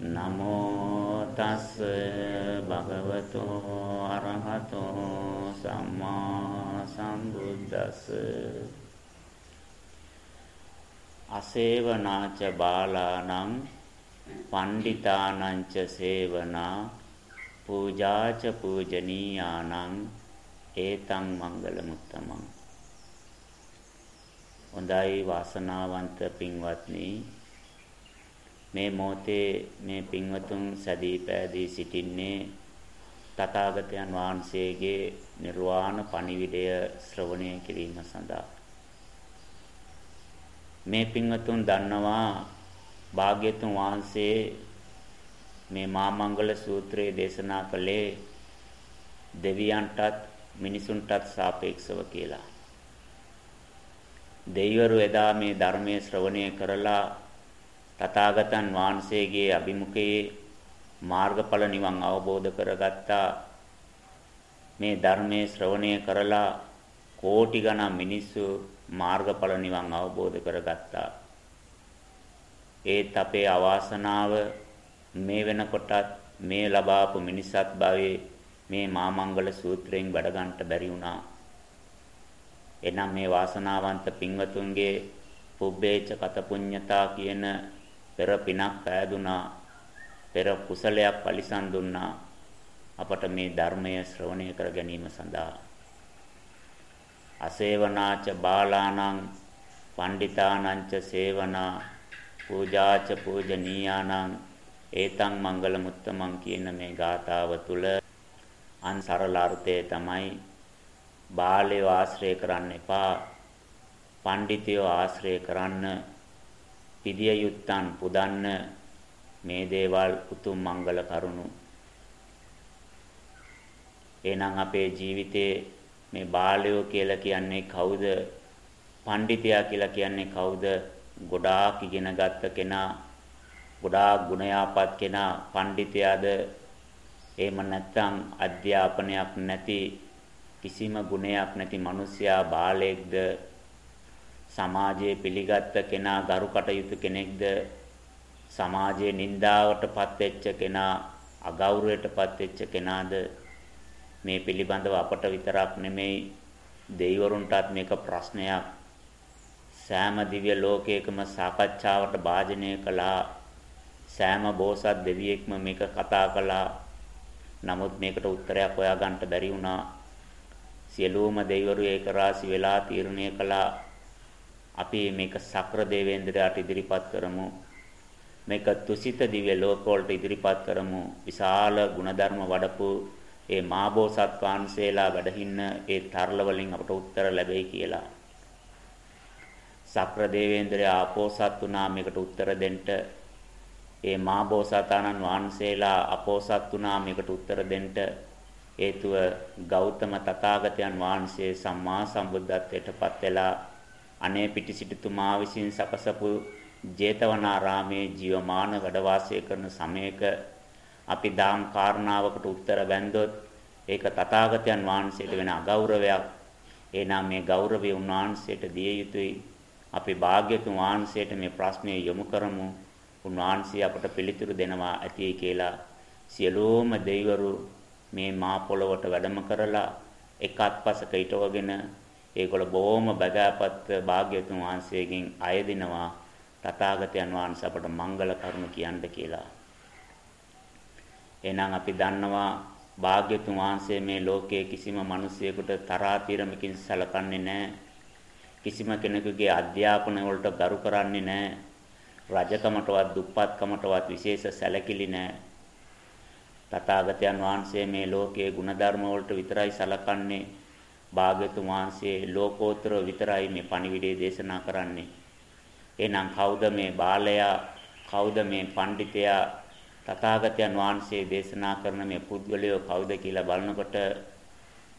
නමෝ තස් භගවතෝ අරහතෝ සම්මා සම්බුද්දස්ස. අසේවනාච බාලානං පණ්ඩිතානං ච සේවනා පූජාච පූජනීයානං ඒතං මංගල මුත්තමං හොඳයි වාසනාවන්ත පින්වත්නි. මේ මොහොතේ මේ පින්වතුන් සැදී පෑදී සිටින්නේ තථාගතයන් වහන්සේගේ නිර්වාණ පණිවිඩය ශ්‍රවණය කිරීම සඳහා මේ පින්වතුන් දන්නවා භාග්‍යතුන් වහන්සේ මේ මාමංගල සූත්‍රයේ දේශනා කළේ දෙවියන්ටත් මිනිසුන්ටත් සාපේක්ෂව කියලා. දෙවිවරු එදා මේ ධර්මයේ ශ්‍රවණය කරලා තථාගතයන් වහන්සේගේ අභිමුඛයේ මාර්ගඵල නිවන් අවබෝධ කරගත්තා. මේ ධර්මයේ ශ්‍රවණය කරලා කෝටි ගණන් මිනිස්සු මාර්ගඵල නිවන් අවබෝධ කරගත්තා. ඒත් අපේ අවාසනාව මේ වෙනකොටත් මේ ලබාපු මිනිසත් භවයේ මේ මාමංගල සූත්‍රයෙන් වැඩ ගන්නට බැරි වුණා. එනම් මේ වාසනාවන්ත පින්වතුන්ගේ පුබ්බේච කත පුඤ්ඤතා කියන පෙර පිනක් පෑදුනා පෙර කුසලයක් පරිසම් දුන්නා. අපට මේ ධර්මය ශ්‍රවණය කර ගැනීම සඳහා. අසේවනාච බාලානං පණ්ඩිතානංච සේවනා පූජාච පූජනීයානං ඒතං මංගල මුත්තමන් කියන මේ ගාථාව තුල අන් සරල අර්ථය තමයි බාලයෝ ආශ්‍රය කරන්න එපා පඬිතියෝ ආශ්‍රය කරන්න පිදිය යුත්තන් පුදන්න මේ දේවල් උතුම් මංගල කරුණු එහෙනම් අපේ ජීවිතේ මේ බාලයෝ කියලා කියන්නේ කවුද? පඬිතියා කියලා කියන්නේ කවුද? ගොඩාක් ඉගෙන ගත්ත කෙනා, ගොඩාක් ගුණයාපත් කෙනා පඬිතියාද? එහෙම නැත්නම් අධ්‍යාපනයක් නැති කිසිම ගුණයක් නැති මිනිසයා බාලයෙක්ද? සමාජයේ පිළිගත් කෙනා ගරු කටයුතු කෙනෙක්ද? සමාජයේ නින්දාවටපත් වෙච්ච කෙනා අගෞරවයටපත් වෙච්ච කෙනාද? මේ පිළිබඳව අපට විතරක් නෙමෙයි දෙවිවරුන්ටත් මේක ප්‍රශ්නයක්. සෑම දිව්‍ය ලෝකයකම සාකච්ඡාවට භාජනය කළා. සෑම බෝසත් දෙවියෙක්ම මේක කතා කළා. නමුත් මේකට උත්තරයක් හොයාගන්න බැරි වුණා. සියලුම දෙවිවරු ඒක රාසි වෙලා තීරණය කළා. අපි මේක සක්‍ර දේවේන්ද්‍රයාට ඉදිරිපත් කරමු. මේක තුසිත දිව්‍ය ලෝක වලට ඉදිරිපත් කරමු. විශාල ಗುಣධර්ම වඩපු ඒ මාබෝසත් වහන්සේලා වැඩහින්න ඒ තරල වලින් අපට උත්තර ලැබෙයි කියලා. සක්‍ර දේවේන්ද්‍රයා අපෝසත් වුණා මේකට උත්තර දෙන්න. ඒ මාබෝසතාණන් වහන්සේලා අපෝසත් වුණා මේකට උත්තර දෙන්න. හේතුව ගෞතම තථාගතයන් වහන්සේ සම්මා සම්බුද්ධත්වයට පත් වෙලා අනේ පිටිසිටුතුමා විසින් සකසපු ජේතවනාරාමේ ජීවමාන වැඩ වාසය කරන සමයක අපි දාම් කාරණාවකට උත්තර බැන්දොත් ඒක තථාගතයන් වහන්සේට වෙන අගෞරවයක්. එනම් මේ ගෞරවය උන්වහන්සේට දිය යුතුයි. අපි භාග්‍යතුන් වහන්සේට මේ ප්‍රශ්නය යොමු කරමු. උන්වහන්සේ අපට පිළිතුරු දෙනවා ඇති කියලා සියලුම දෙවිවරු මේ මා පොළොවට වැඩම කරලා එක අත්පසක හිටවගෙන ඒගොල්ල බොහොම බගාපත් භාග්‍යතුන් වහන්සේගෙන් අයදිනවා තථාගතයන් වහන්සේ අපට මංගල කරුණ කියන්න කියලා. එහෙනම් අපි දන්නවා භාග්‍යතුන් වහන්සේ මේ ලෝකයේ කිසිම මිනිසියෙකුට තරාතිරමකින් සැලකන්නේ නැහැ. කිසිම කෙනෙකුගේ අධ්‍යාපන වලට ගරු කරන්නේ නැහැ. රජකමටවත් දුප්පත්කමටවත් විශේෂ සැලකිලි නැහැ. තථාගතයන් වහන්සේ මේ ලෝකයේ ಗುಣධර්ම වලට විතරයි සලකන්නේ. භාග්‍යතුන් වහන්සේ ලෝකෝත්තර විතරයි මේ පණිවිඩය දේශනා කරන්නේ. එහෙනම් කවුද මේ බාලයා? කවුද මේ පඬිතයා? තථාගතයන් වහන්සේ දේශනා කරන මේ පුද්ගලයෝ කවුද කියලා බලනකොට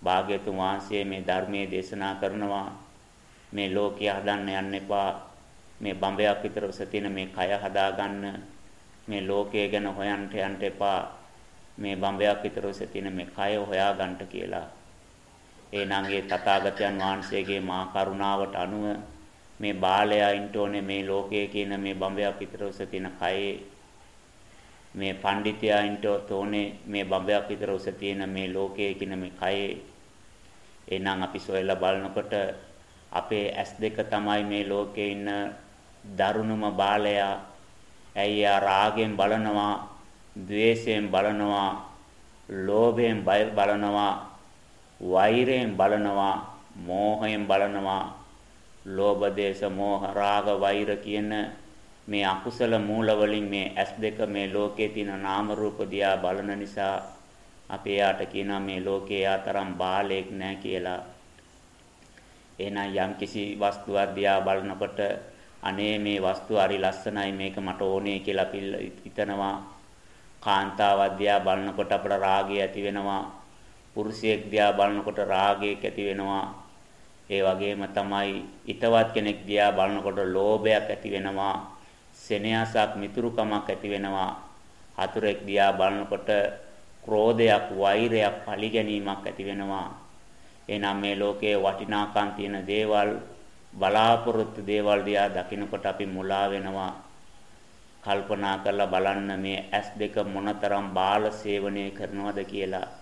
භාග්‍යතුන් වහන්සේ මේ ධර්මයේ දේශනා කරනවා මේ ලෝකය හදන්න යන්න එපා මේ බඹයක් විතර උස තියෙන මේ කය හදාගන්න මේ ලෝකය ගැන හොයන්න යන්න එපා මේ බඹයක් විතර උස තියෙන මේ කය හොයාගන්න කියලා එහෙනම් ඒ තථාගතයන් වහන්සේගේ මා කරුණාවට අනුව මේ බාලයා ඉන්න ඕනේ මේ ලෝකයේ කියන මේ බඹයක් විතර උස තියෙන කයේ මේ පඬිතියයින්ට තෝනේ මේ බඹයක් විතර උස තියෙන මේ ලෝකයේ කින මේ කයේ එහෙනම් අපි සොයලා බලනකොට අපේ S2 තමයි මේ ලෝකේ ඉන්න දරුණුම බාලයා. ඇයි ආ රාගෙන් බලනවා, ద్వේෂයෙන් බලනවා, ලෝභයෙන් බලනවා, වෛරයෙන් බලනවා, මෝහයෙන් බලනවා. ලෝභ, දේශ, මෝහ, රාග, වෛර කියන මේ අකුසල මූල වලින් මේ S2 මේ ලෝකයේ තියෙන නාම රූප දිහා බලන නිසා අපි එයාට කියනවා මේ ලෝකේ යාතරම් බාලයක් නැහැ කියලා. එහෙනම් යම්කිසි වස්තුවක් දිහා බලනකොට අනේ මේ වස්තුව හරි ලස්සනයි මේක මට ඕනේ කියලා අපි හිතනවා. කාන්තාවක් දිහා බලනකොට අපට රාගය ඇති වෙනවා. පුරුෂයෙක් දිහා බලනකොට රාගයක් ඇති වෙනවා. ඒ වගේම තමයි ිතවත් කෙනෙක් දිහා බලනකොට ලෝභයක් ඇති වෙනවා. සෙනෙහසක් මිතුරුකමක් ඇති වෙනවා. හතුරෙක් දිහා බලනකොට ක්‍රෝධයක්, වෛරයක්, පරිගැනීමක් ඇති වෙනවා. එහෙනම් මේ ලෝකයේ වටිනාකම් තියෙන දේවල් බලාපොරොත්තු දේවල් දිහා දකිනකොට අපි මුලා වෙනවා. කල්පනා කරලා බලන්න මේ S2 මොනතරම් බාල සේවනය කරනවද කියලා.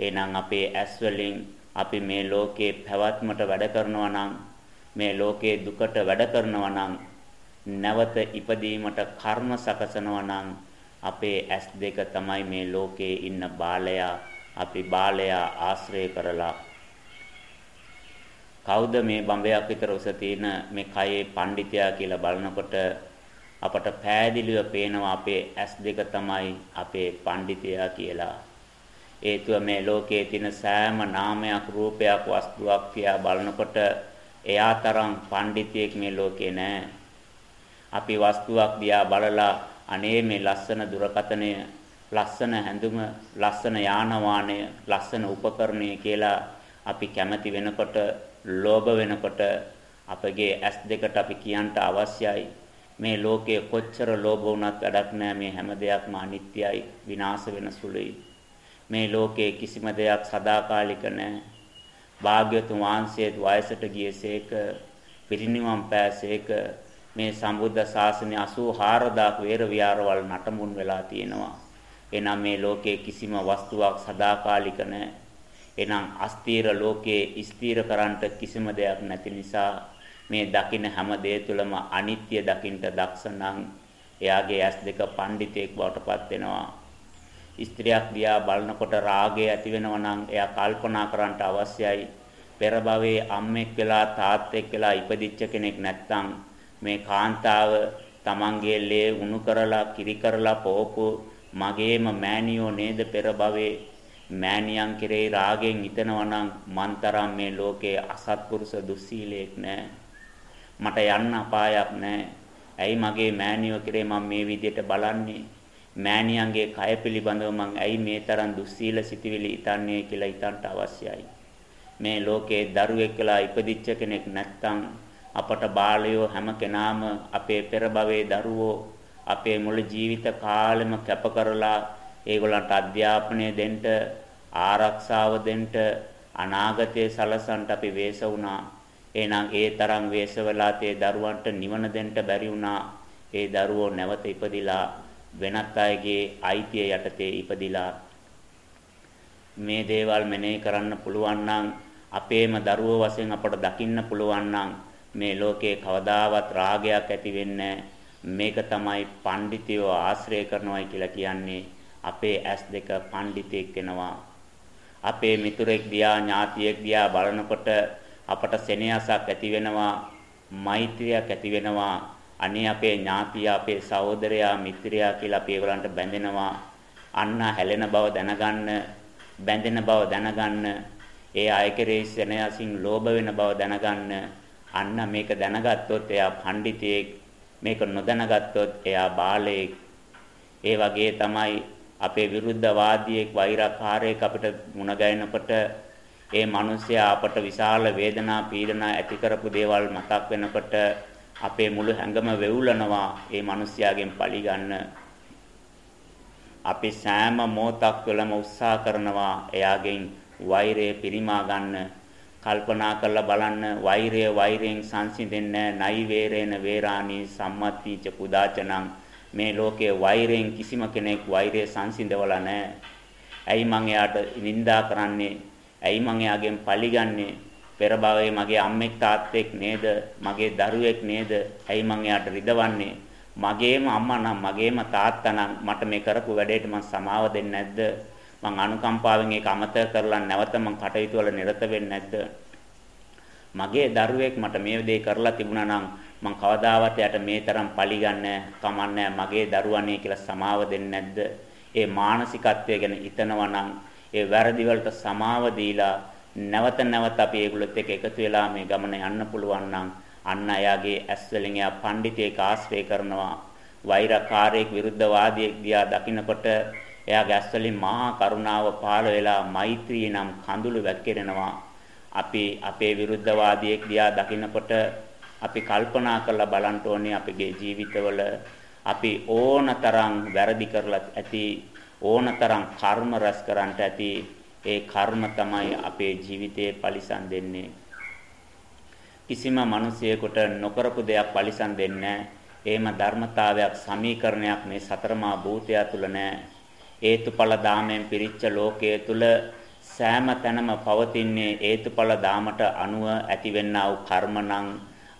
එහෙනම් අපේ ඇස් වලින් අපි මේ ලෝකේ පැවැත්මට වැඩ කරනවා නම් මේ ලෝකේ දුකට වැඩ කරනවා නම් නැවත ඉපදීමට කර්ම සකසනවා නම් අපේ ඇස් දෙක තමයි මේ ලෝකේ ඉන්න බාලයා අපි බාලයා ආශ්‍රය කරලා කවුද මේ බඹයක් විතර උස තියෙන මේ කයේ පඬිතයා කියලා බලනකොට අපට පෑදිලිව පේනවා අපේ ඇස් දෙක තමයි අපේ පඬිතයා කියලා. හේතුව මේ ලෝකයේ තියෙන සෑම නාමයක් රූපයක් වස්තුවක් තියා බලනකොට එයා තරම් පඬිතියෙක් මේ ලෝකේ නැහැ. අපි වස්තුවක් දිහා බලලා අනේ මේ ලස්සන දුරකතනය ලස්සන හැඳුම ලස්සන යාන වාහනය ලස්සන උපකරණය කියලා අපි කැමති වෙනකොට ලෝභ වෙනකොට අපගේ ඇස් දෙකට අපි කියන්න අවශ්‍යයි මේ ලෝකයේ කොච්චර ලෝභ වුණත් වැඩක් නැහැ මේ හැම දෙයක්ම අනිත්‍යයි විනාශ වෙන සුළුයි මේ ලෝකයේ කිසිම දෙයක් සදාකාලික නැහැ භාග්‍යතුන් වහන්සේ වයසට ගියසේක පිරිනිවන් පෑසේක මේ සම්බුද්ධ ශාසනය 84000ක් වේර විහාරවල නටමුන් වෙලා තියෙනවා. එනම් මේ ලෝකයේ කිසිම වස්තුවක් සදාකාලික නැහැ. එනම් අස්තීර ලෝකයේ ස්ථීර කරන්නට කිසිම දෙයක් නැති නිසා මේ දකින හැම දේ තුළම අනිත්‍ය දකින්ට දක්ෂ නම් එයාගේ ඇස් දෙක පඬිතෙක් බවට පත් වෙනවා. ස්ත්‍රියක් දිහා බලනකොට රාගය ඇති වෙනවා නම් එයා කල්පනා කරන්නට අවශ්‍යයි. පෙර භවයේ අම්මෙක් වෙලා තාත්තෙක් වෙලා ඉපදිච්ච කෙනෙක් නැත්නම් මේ කාන්තාව තමන්ගේ ලේ උණු කරලා කිරි කරලා පොවපු මගේම මෑණියෝ නේද පෙර භවයේ? මෑණියන් කෙරෙහි රාගෙන් හිතනවා නම් මන්තරම් මේ ලෝකේ අසත්පුරුෂ දුස්සීලයක් නැහැ මට යන්න අපායක් නැහැ ඇයි මගේ මෑණියෝ කෙරේ මම මේ විදිහට බලන්නේ? මෑණියන්ගේ කය පිළිබඳව මං ඇයි මේ තරම් දුස්සීල සිටිවිලි හිතන්නේ කියලා හිතන්න අවශ්‍යයි මේ ලෝකේ දරුවෙක් කියලා ඉපදිච්ච කෙනෙක් නැත්තම් අපට බාලයෝ හැම කෙනාම අපේ පෙර භවයේ දරුවෝ අපේ මුළු ජීවිත කාලෙම කැප කරලා ඒගොල්ලන්ට අධ්‍යාපනය දෙන්න ආරක්ෂාව දෙන්න අනාගතයේ සලසන්ට අපි වේස වුණා. එහෙනම් ඒ තරම් වේස වෙලා තේ දරුවන්ට නිවන දෙන්න බැරි වුණා. ඒ දරුවෝ නැවත ඉපදිලා වෙනත් අයගේ අයිතිය යටතේ ඉපදිලා මේ දේවල් මෙනෙහි කරන්න පුළුවන් නම් අපේම දරුවෝ වශයෙන් අපට දකින්න පුළුවන් නම් මේ ලෝකේ කවදාවත් රාගයක් ඇති වෙන්නේ මේක තමයි පඬිතියෝ ආශ්‍රය කරනවායි කියලා කියන්නේ. අපේ ඇස් දෙක පඬිතෙක් වෙනවා. අපේ මිතුරෙක් දිහා ඥාතියෙක් දිහා බලනකොට අපට සෙනෙහසක් ඇති වෙනවා මෛත්‍රියක් ඇති වෙනවා. අනේ අපේ ඥාතියා අපේ සහෝදරයා මිත්‍රයා කියලා අපි ඒගොල්ලන්ට බැඳෙනවා. අන්න හැලෙන බව දැනගන්න බැඳෙන බව දැනගන්න ඒ අය කෙරෙහි සෙනෙහසින් ලෝභ වෙන බව දැනගන්න. අන්න මේක දැනගත්තොත් එයා පඬිතෙක් මේක නොදැනගත්තොත් එයා බාලයෙක්. ඒ වගේ තමයි අපේ විරුද්ධවාදියෙක් වෛරකාරයෙක් අපිට මුණ ගැහෙනකොට ඒ මිනිසයා අපට විශාල වේදනා පීඩනා ඇති කරපු දේවල් මතක් වෙනකොට අපේ මුළු හැඟම වෙවුලනවා ඒ මිනිසයාගෙන් පලි ගන්න අපි සෑම මොහොතක් තුළම උත්සාහ කරනවා එයාගෙන් වෛරය පිරිමා ගන්න කල්පනා කරලා බලන්න වෛරය වෛරයෙන් සංසිඳෙන්නේ නයි වේරේන වේරාණී සම්මත්තිච පුදාචනං මේ ලෝකයේ වෛරයෙන් කිසිම කෙනෙක් වෛරය සංසිඳවලා නැහැ. ඇයි මං එයාට නිඳා කරන්නේ? ඇයි මං එයාගෙන් පලිගන්නේ? පෙර භවයේ මගේ අම්මෙක් තාත්තෙක් නේද? මගේ දරුවෙක් නේද? ඇයි මං එයාට රිදවන්නේ? මගේම අම්මා නම් මගේම තාත්තා නම් මට මේ කරපු වැඩේට මං සමාව දෙන්නේ නැද්ද? මං අනුකම්පාවෙන් ඒක අමතක කරලා නැවත මං කටයුතු වල නිරත වෙන්නේ නැද්ද? මගේ දරුවෙක් මට මේ දේ කරලා තිබුණා නම් මං කවදාවත් යට මේ තරම් පරිගන්නේ කමන්නේ මගේ දරුවනේ කියලා සමාව දෙන්නේ නැද්ද? ඒ මානසිකත්වය ගැන හිතනවා නම් ඒ වැරදි වලට සමාව දීලා නැවත නැවත අපි ඒගොල්ලොත් එක්ක එකතු වෙලා මේ ගමන යන්න පුළුවන් නම් අන්න එයාගේ ඇස් වලින් එයා පඬිතේක ආශ්‍රය කරනවා වෛරකාරයෙක් විරුද්ධවාදියෙක් දිහා දකින්නකොට එයාගේ ඇස් වලින් මහා කරුණාව පාළ වෙලා මෛත්‍රී නම් කඳුළු වැක්කිරෙනවා. අපි අපේ විරුද්ධවාදියෙක් දිහා දකින්නකොට අපි කල්පනා කරලා බලන්න ඕනේ අපගේ ජීවිතවල අපි ඕනතරම් වැරදි කරලා ඇති ඕනතරම් කර්ම රැස් කරන්නට ඇති ඒ කර්ම තමයි අපේ ජීවිතයේ පරිසම් දෙන්නේ. කිසිම මිනිසියෙකුට නොකරපු දෙයක් පරිසම් දෙන්නේ එහෙම ධර්මතාවයක් සමීකරණයක් මේ සතරමා භූතය තුල නැහැ. හේතුඵල දාමෙන් පිරිච්ච ලෝකයේ තුල සෑම තැනම පවතින්නේ හේතුඵල දාමට අනුව ඇතිවෙනා වූ කර්ම නම්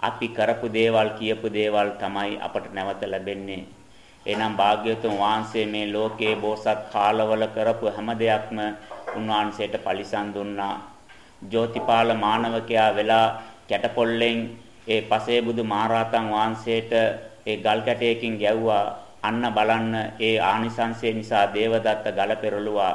අපි කරපු දේවල් කියපු දේවල් තමයි අපට නැවත ලැබෙන්නේ. එනම් භාග්‍යවතුන් වහන්සේ මේ ලෝකයේ බෝසත් කාලවල කරපු හැම දෙයක්ම උන්වහන්සේට පරිසම් දුන්නා. ජෝතිපාල මානවකයා වෙලා කැටපොල්ලෙන් ඒ පසේබුදු මහරහතන් වහන්සේට ඒ ගල් කැටයකින් ගැව්වා අන්න බලන්න ඒ ආනිසංසය නිසා දේවදත්ත ගල පෙරළුවා.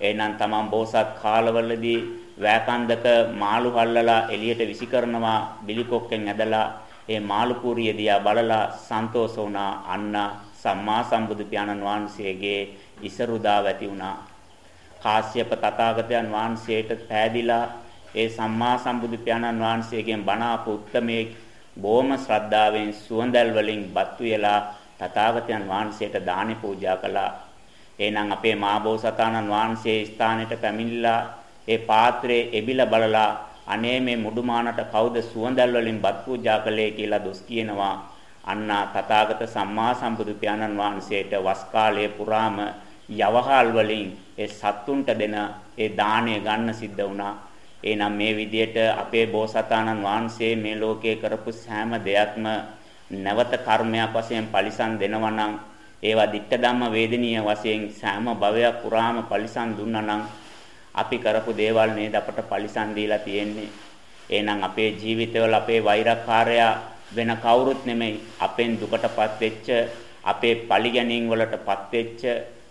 එහෙනම් තමන් බෝසත් කාලවලදී වෑකන්දක මාළු හල්ලලා එළියට විසි කරනවා බිලිකොක්කෙන් ඇදලා ඒ මාළු කුරිය දිහා බලලා සන්තෝෂ වුණා අන්න සම්මා සම්බුදු පියාණන් වහන්සේගේ ඉසරුදා වැති වුණා. කාශ්‍යප තථාගතයන් වහන්සේට පෑදිලා ඒ සම්මා සම්බුදු පියාණන් වහන්සේගෙන් බණ ආපු උත්තමයේ බොහොම ශ්‍රද්ධාවෙන් සුවඳල් වලින් බත් වේලා තථාගතයන් වහන්සේට දානි පූජා කළා. එහෙනම් අපේ මාබෝසතාණන් වහන්සේ ස්ථානෙට පැමිණිලා ඒ පාත්‍රයේ එබිලා බලලා අනේ මේ මුඩුමානට කවුද සුවඳල් වලින් බත් පූජා කළේ කියලා දොස් කියනවා. අන්නා තථාගත සම්මා සම්බුදු පියාණන් වහන්සේට වස් කාලයේ පුරාම යවහල් වලින් ඒ සත්තුන්ට දෙන ඒ දාණය ගන්න සිද්ධ වුණා. එහෙනම් මේ විදිහට අපේ බෝසතාණන් වහන්සේ මේ ලෝකේ කරපු සෑම දෙයක්ම නැවත කර්මයක් වශයෙන් පරිසම් දෙනවා නම් ඒවා ditta ධම්ම වේදනීය වශයෙන් සෑම භවයක් පුරාම පරිසම් දුන්නා නම් අපි කරපු දේවල් නේද අපට පරිසම් දීලා තියෙන්නේ එහෙනම් අපේ ජීවිතවල අපේ වෛරකාරයා වෙන කවුරුත් නෙමෙයි අපෙන් දුකටපත් වෙච්ච අපේ පරිගැනීම් වලටපත් වෙච්ච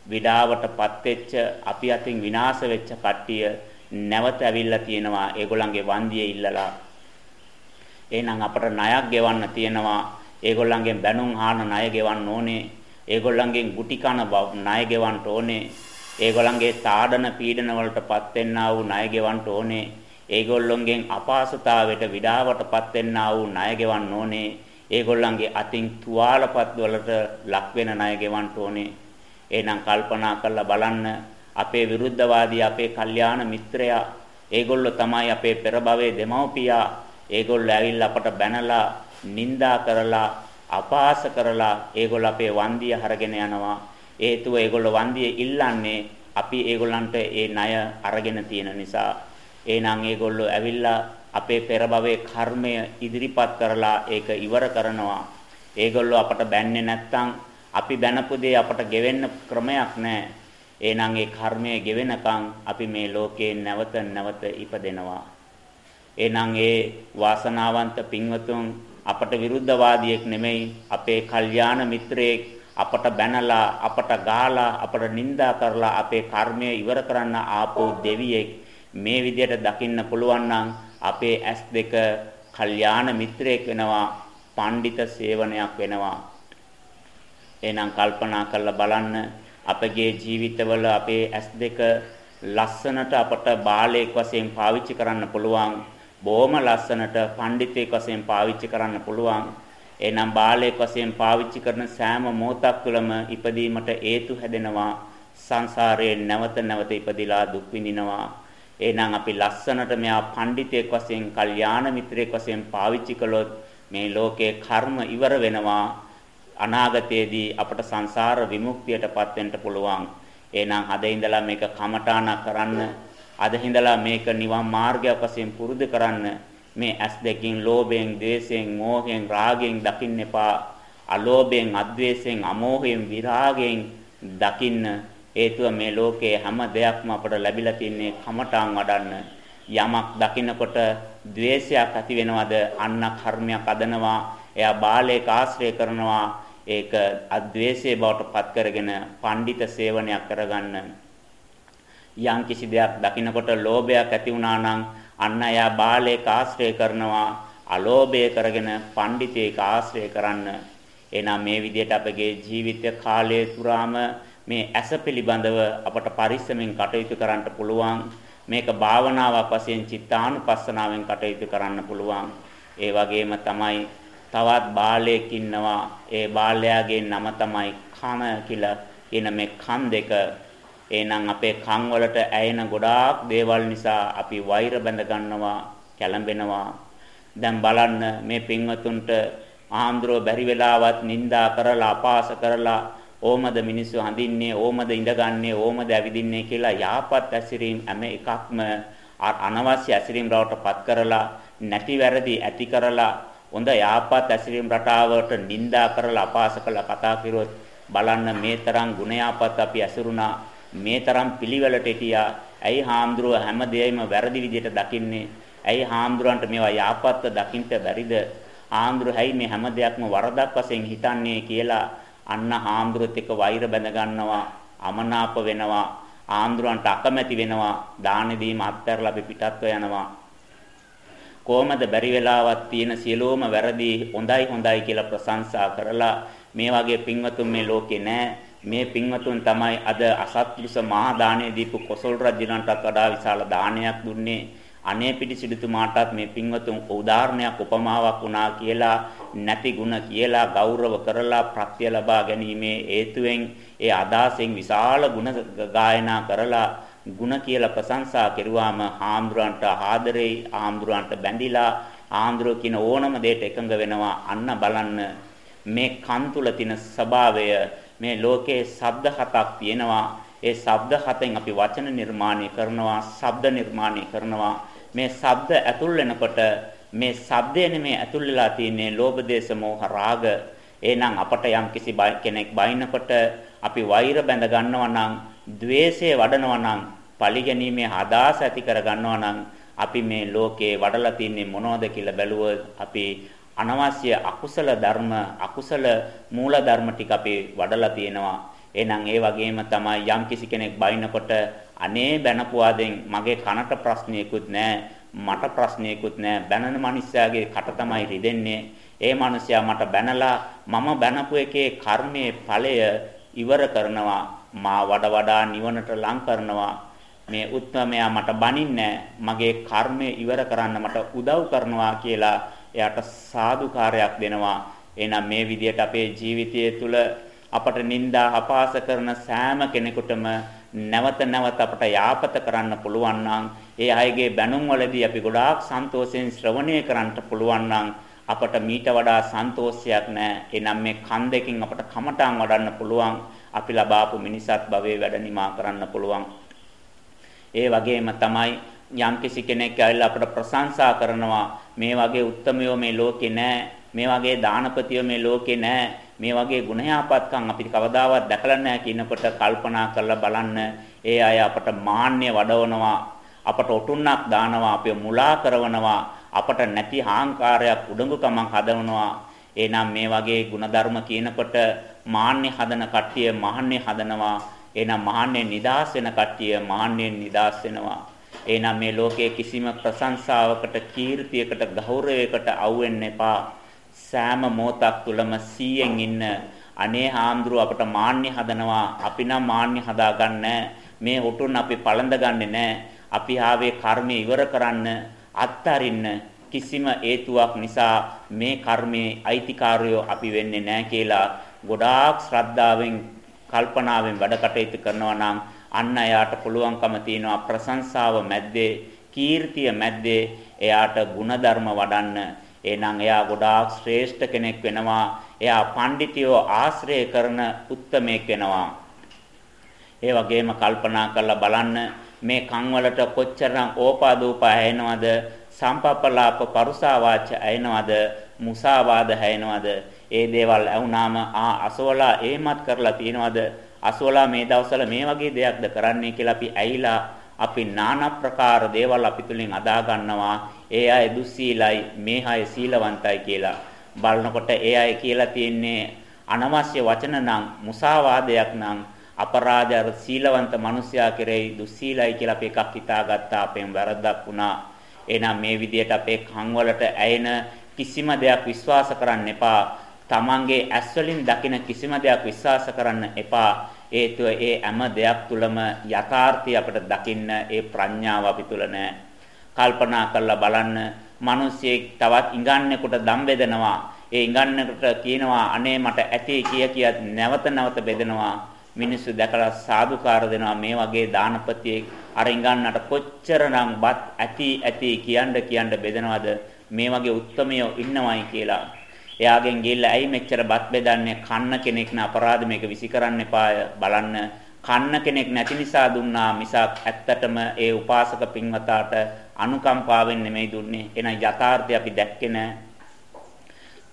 විඩාවටපත් වෙච්ච අපි අතින් විනාශ වෙච්ච කට්ටිය නැවත ඇවිල්ලා තියෙනවා ඒගොල්ලන්ගේ වන්දිය ඉල්ලලා එහෙනම් අපට ණයක් ගෙවන්න තියෙනවා ඒගොල්ලන්ගෙන් බැනුම් ආන ණය ගෙවන්න ඕනේ. ඒගොල්ලන්ගෙන් ගුටි කන ණය ගෙවන්න ඕනේ. ඒගොල්ලන්ගේ තාඩන පීඩන වලටපත් වෙන්නා වූ ණය ගෙවන්න ඕනේ. ඒගොල්ලොන්ගෙන් අපහසුතාවයට විඩාවටපත් වෙන්නා වූ ණය ගෙවන්න ඕනේ. ඒගොල්ලන්ගේ අතින් තුවාලපත් වලට ලක් වෙන ණය ගෙවන්න ඕනේ. එහෙනම් කල්පනා කරලා බලන්න අපේ විරුද්ධවාදී අපේ කල්යාණ මිත්‍රයා ඒගොල්ලෝ තමයි අපේ පෙර භවයේ දෙමව්පියා ඒගොල්ලෝ ඇවිල්ලා අපට බැනලා නිඳා කරලා අපහාස කරලා ඒගොල්ලෝ අපේ වන්දිය හරගෙන යනවා. හේතුව ඒගොල්ලෝ වන්දිය ඉල්ලන්නේ අපි ඒගොල්ලන්ට ඒ ණය අරගෙන තියෙන නිසා. එහෙනම් ඒගොල්ලෝ ඇවිල්ලා අපේ පෙර භවයේ කර්මය ඉදිරිපත් කරලා ඒක ඉවර කරනවා. ඒගොල්ලෝ අපට බැන්නේ නැත්තම් අපි බැනපු දේ අපට ගෙවෙන්න ක්‍රමයක් නැහැ. එහෙනම් ඒ කර්මය ගෙවෙනකන් අපි මේ ලෝකේ නැවත නැවත ඉපදෙනවා. එහෙනම් ඒ වාසනාවන්ත පින්වතුන් අපට විරුද්ධවාදියෙක් නෙමෙයි අපේ කල්යාණ මිත්‍රයෙක් අපට බැනලා අපට ගාලා අපට නිඳා කරලා අපේ කර්මය ඉවර කරන්න ආපු දෙවියෙක් මේ විදිහට දකින්න පුළුවන් නම් අපේ ඇස් දෙක කල්යාණ මිත්‍රයෙක් වෙනවා පඬිත සේවනයක් වෙනවා එහෙනම් කල්පනා කරලා බලන්න අපගේ ජීවිතවල අපේ ඇස් දෙක ලස්සනට අපට බාලයෙක් වශයෙන් පාවිච්චි කරන්න පුළුවන් බොහොම ලස්සනට පඬිතෙක් වශයෙන් පාවිච්චි කරන්න පුළුවන්. එනම් බාලයෙක් වශයෙන් පාවිච්චි කරන සෑම මොහොතක් තුළම ඉපදීමට හේතු හැදෙනවා. සංසාරයේ නැවත නැවත ඉපදිලා දුක් විඳිනවා. එහෙනම් අපි ලස්සනට මෙයා පඬිතෙක් වශයෙන්, කල්යාණ මිත්‍රයෙක් වශයෙන් පාවිච්චි කළොත් මේ ලෝකයේ කර්ම ඉවර වෙනවා. අනාගතයේදී අපට සංසාර විමුක්තියටපත් වෙන්න පුළුවන්. එහෙනම් අද ඉඳලා මේක කමඨාණක් කරන්න අද ඉඳලා මේක නිවන් මාර්ගයක් වශයෙන් පුරුදු කරන්න මේ ඇස් දෙකින් ලෝභයෙන්, ද්වේෂයෙන්, මෝහයෙන්, රාගයෙන් දකින්න එපා. අලෝභයෙන්, අද්වේෂයෙන්, අමෝහයෙන්, විරාගයෙන් දකින්න හේතුව මේ ලෝකයේ හැම දෙයක්ම අපට ලැබිලා තින්නේ කමඨාන් වඩන්න. යමක් දකින්නකොට ද්වේෂයක් ඇති වෙනවද? අන්න කර්මයක් අදනවා. එයා බාලයක ආශ්‍රය කරනවා. ඒක අද්වේෂයේ බවට පත් කරගෙන පඬිත සේවනයක් කරගන්න. යම් කිසි දෙයක් දකින්නකොට ලෝභයක් ඇති වුණා නම් අන්න එයා බාලයක ආශ්‍රය කරනවා. අලෝභය කරගෙන පඬිතේක ආශ්‍රය කරන්න. එහෙනම් මේ විදිහට අපගේ ජීවිත කාලය තුරාම මේ ඇස පිළිබඳව අපට පරිස්සමෙන් කටයුතු කරන්න පුළුවන්. මේක භාවනාවක් වශයෙන් චිත්තානුපස්සනාවෙන් කටයුතු කරන්න පුළුවන්. ඒ වගේම තමයි තවත් බාලයෙක් ඉන්නවා. ඒ බාලයාගේ නම තමයි කන කියලා කියන මේ කන් දෙක. එහෙනම් අපේ කන් වලට ඇයෙන ගොඩාක් දේවල් නිසා අපි වෛර බැඳ ගන්නවා, කැළඹෙනවා. දැන් බලන්න මේ පින්වතුන්ට ආන්දරෝ බැරි වෙලාවත් නිඳා කරලා අපාස කරලා ඕමද මිනිස්සු හඳින්නේ ඕමද ඉඳගන්නේ ඕමද ඇවිදින්නේ කියලා යහපත් ඇසිරීම හැම එකක්ම අනවශ්‍ය ඇසිරීම බවට පත් කරලා නැති වැරදි ඇති කරලා හොඳ යහපත් ඇසිරීම රටාවට නිඳා කරලා අපාස කළා කතා කරුවොත් බලන්න මේ තරම් ගුණයාපත් අපි ඇසුරුණා. මේ තරම් පිළිවෙලට හිටියා. ඇයි හාමුදුරුව හැම දෙයක්ම වැරදි විදිහට දකින්නේ? ඇයි හාමුදුරන්ට මේවා යහපත්ව දකින්න බැරිද? හාමුදුරුව හැයි මේ හැම දෙයක්ම වරදක් වශයෙන් හිතන්නේ කියලා අන්න හාමුදුරුවොත් එක්ක වෛර බැඳ ගන්නවා අමනාප වෙනවා. ආන්දරන්ට අකමැති වෙනවා. දාන දීම අත්හැරලා අපි පිටත්ව යනවා. කොහමද බැරි වෙලාවක් තියෙන සියලුම වැරදි හොඳයි හොඳයි කියලා ප්‍රශංසා කරලා මේ වගේ පින්වතුන් මේ ලෝකේ නැහැ මේ පින්වතුන් තමයි අද අසත්පුරුෂ මහා දානයේ දීපු කොසල් රජුණන්ටත් වඩා විශාල දානයක් දුන්නේ අනේ පිටිසිඩුතුමාටත් මේ පින්වතුන් උදාහරණයක් උපමාවක් වුණා කියලා නැති ಗುಣ කියලා ගෞරව කරලා ප්‍රත්‍ය ලබා ගැනීමේ හේතුවෙන් ඒ අදාසෙන් විශාල ಗುಣ ගායනා කරලා ಗುಣ කියලා ප්‍රශංසා කෙරුවාම ආම්දුරන්ට ආදරේ ආම්දුරන්ට බැඳිලා ආම්දුර කියන ඕනම දෙයකට එකඟ වෙනවා අන්න බලන්න මේ කන් තුල තියෙන ස්වභාවය මේ ලෝකේ ශබ්ද හතක් තියෙනවා ඒ ශබ්ද හතෙන් අපි වචන නිර්මාණය කරනවා ශබ්ද නිර්මාණය කරනවා මේ ශබ්ද ඇතුල් වෙනකොට මේ ශබ්දය නෙමේ ඇතුල් වෙලා තියෙන්නේ ලෝභ දේශ මොහ රාග එහෙනම් අපට යම් කිසි කෙනෙක් බයිනකොට අපි වෛර බැඳ ගන්නවා නම් द्वේෂය වඩනවා නම් පරිගැනීමේ අදහස ඇති කර ගන්නවා නම් අපි මේ ලෝකේ වඩලා තින්නේ මොනවද කියලා බැලුවොත් අපි අනවශ්‍ය අකුසල ධර්ම අකුසල මූල ධර්ම ටික අපි වඩලා තියෙනවා. එහෙනම් ඒ වගේම තමයි යම් කිසි කෙනෙක් බයිනකොට අනේ බැනපුවාදෙන් මගේ කනට ප්‍රශ්නයකුත් නැහැ මට ප්‍රශ්නයකුත් නැහැ. බැනන මිනිස්යාගේ කට තමයි රිදෙන්නේ. ඒ මිනිසයා මට බැනලා මම බැනපු එකේ කර්මයේ ඵලය ඉවර කරනවා. මා වඩ වඩා නිවනට ලං කරනවා මේ උත්මයා මට බනින්නේ මගේ කර්මය ඉවර කරන්න මට උදව් කරනවා කියලා එයාට සාදුකාරයක් දෙනවා එහෙනම් මේ විදිහට අපේ ජීවිතය තුළ අපට නිന്ദා අපාස කරන සෑම කෙනෙකුටම නැවත නැවත අපට යාපත කරන්න පුළුවන් නම් ඒ අයගේ බැනුම් වලදී අපි ගොඩාක් සන්තෝෂයෙන් ශ්‍රවණය කරන්න පුළුවන් නම් අපට මීට වඩා සන්තෝෂයක් නැහැ. එනම් මේ කන් දෙකෙන් අපට කමටන් වඩන්න පුළුවන්. අපි ලබාපු මිනිසත් භවයේ වැඩ නිමා කරන්න පුළුවන්. ඒ වගේම තමයි යම්කිසි කෙනෙක් ඇවිල්ලා අපට ප්‍රශංසා කරනවා මේ වගේ උත්මයෝ මේ ලෝකේ නැහැ. මේ වගේ දානපතියෝ මේ ලෝකේ නැහැ. මේ වගේ ගුණයාපත්කම් අපිට කවදාවත් දැකලා නැහැ කියනකොට කල්පනා කරලා බලන්න ඒ අය අපට මාන්නය වඩවනවා අපට ඔටුන්නක් දානවා අපිව මුලා කරනවා අපට නැති හාංකාරයක් උඩඟුකමක් හදවනවා එහෙනම් මේ වගේ ಗುಣධර්ම කියනකොට මාන්නේ හදන කට්ටිය මහන්නේ හදනවා. එහෙනම් මහන්නේ නිදාස් වෙන කට්ටිය මහන්නේ නිදාස් වෙනවා. එහෙනම් මේ ලෝකයේ කිසිම ප්‍රශංසාවකට කීර්තියකට ගෞරවයකට අවු වෙන්න එපා. සෑම මොහොතක් තුලම 100න් ඉන්න අනේ හාමුදුරුව අපට මාන්නේ හදනවා. අපි නම් මාන්නේ හදාගන්න. මේ හොටුන් අපි පළඳ ගන්නෙ නෑ. අපි ආවේ කර්මය ඉවර කරන්න අත්තරින්න කිසිම හේතුවක් නිසා මේ කර්මයේ අයිතිකාරයෝ අපි වෙන්නේ නැහැ කියලා ගොඩාක් ශ්‍රද්ධාවෙන් කල්පනාවෙන් වැඩ කටයුතු කරනවා නම් අන්න එයාට පුළුවන්කම තියෙනවා ප්‍රශංසාව මැද්දේ කීර්තිය මැද්දේ එයාට ಗುಣධර්ම වඩන්න එහෙනම් එයා ගොඩාක් ශ්‍රේෂ්ඨ කෙනෙක් වෙනවා. එයා පඬිතියෝ ආශ්‍රය කරන උත්තමයෙක් වෙනවා. ඒ වගේම කල්පනා කරලා බලන්න මේ කන් වලට කොච්චරනම් ඕපාදූප ඇහෙනවද සම්පප්පලාප පරුසා වාච ඇහෙනවද මුසාවාද ඇහෙනවද ඒ දේවල් ඇහුනාම ආ අසවලා එහෙමත් කරලා තියනවද? අසවලා මේ දවස්වල මේ වගේ දෙයක්ද කරන්නේ? කියලා අපි ඇහිලා අපි নানা ප්‍රකාර දේවල් අපි තුලින් අදා ගන්නවා. ඒ අය දුස්සීලයි මේ අය සීලවන්තයි කියලා. බලනකොට ඒ අය කියලා තියෙන්නේ අනවශ්‍ය වචන නම් මුසාවාදයක් නම් අපරාධ අර සීලවන්ත මිනිසයා කෙරෙහි දුස්සීලයි කියලා අපි එකක් හිතාගත්තා. අපෙන් වැරද්දක් වුණා. එහෙනම් මේ විදිහට අපේ කන් වලට ඇයෙන කිසිම දෙයක් විශ්වාස කරන්න එපා. තමන්ගේ ඇස් වලින් දකින කිසිම දෙයක් විශ්වාස කරන්න එපා හේතුව ඒ හැම දෙයක් තුළම යථාර්ථය අපිට දකින්න ඒ ප්‍රඥාව අපි තුල නැහැ. කල්පනා කරලා බලන්න මිනිස්සෙක් තවත් ඉඟන්නෙකුට දම් බෙදනවා. ඒ ඉඟන්නෙකුට කියනවා අනේ මට ඇති කිය කිය නැවත නැවත බෙදනවා. මිනිස්සු දැකලා සාදුකාර දෙනවා මේ වගේ දානපතියෙක් අර ඉඟන්නට කොච්චරනම් බත් ඇති ඇති කියන්න කියන්න බෙදනවද මේ වගේ උත්මයෝ ඉන්නවයි කියලා එයාගෙන් ගිහිල්ලා ඇයි මෙච්චර බත් බෙදන්නේ? කන්න කෙනෙක් න අපරාධ මේක විසි කරන්න එපාය. බලන්න. කන්න කෙනෙක් නැති නිසා දුන්නා මිසක් ඇත්තටම ඒ උපාසක පින්වතාට අනුකම්පාවෙන් නෙමෙයි දුන්නේ. එහෙනම් යථාර්ථය අපි දැක්කේ නැහැ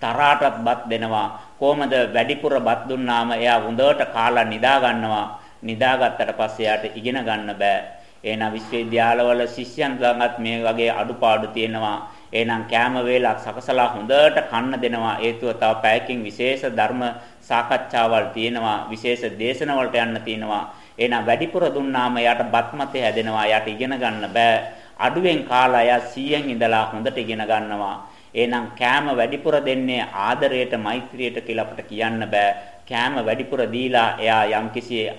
තරහටත් බත් දෙනවා. කොහමද වැඩිපුර බත් දුන්නාම එයා හොඳට කාලා නිදා ගන්නවා. නිදාගත්තට පස්සේ එයාට ඉගෙන ගන්න බෑ. එහෙනම් විශ්වවිද්‍යාලවල ශිෂ්‍යයන් ළඟත් මේ වගේ අඩුපාඩු තියෙනවා. එහෙනම් කෑම වේලක් සකසලා හොඳට කන්න දෙනවා. හේතුව තව පැයකින් විශේෂ ධර්ම සාකච්ඡාවල් තියෙනවා. විශේෂ දේශන වලට යන්න තියෙනවා. එහෙනම් වැඩිපුර දුන්නාම යාට බත්මතේ හැදෙනවා. යාට ඉගෙන ගන්න බෑ. අඩුවෙන් කාලා යා 100න් ඉඳලා හොඳට ඉගෙන ගන්නවා. එහෙනම් කෑම වැඩිපුර දෙන්නේ ආදරයට මෛත්‍රියට කියලා අපිට කියන්න බෑ. කෑම වැඩිපුර දීලා එයා යම්කිසි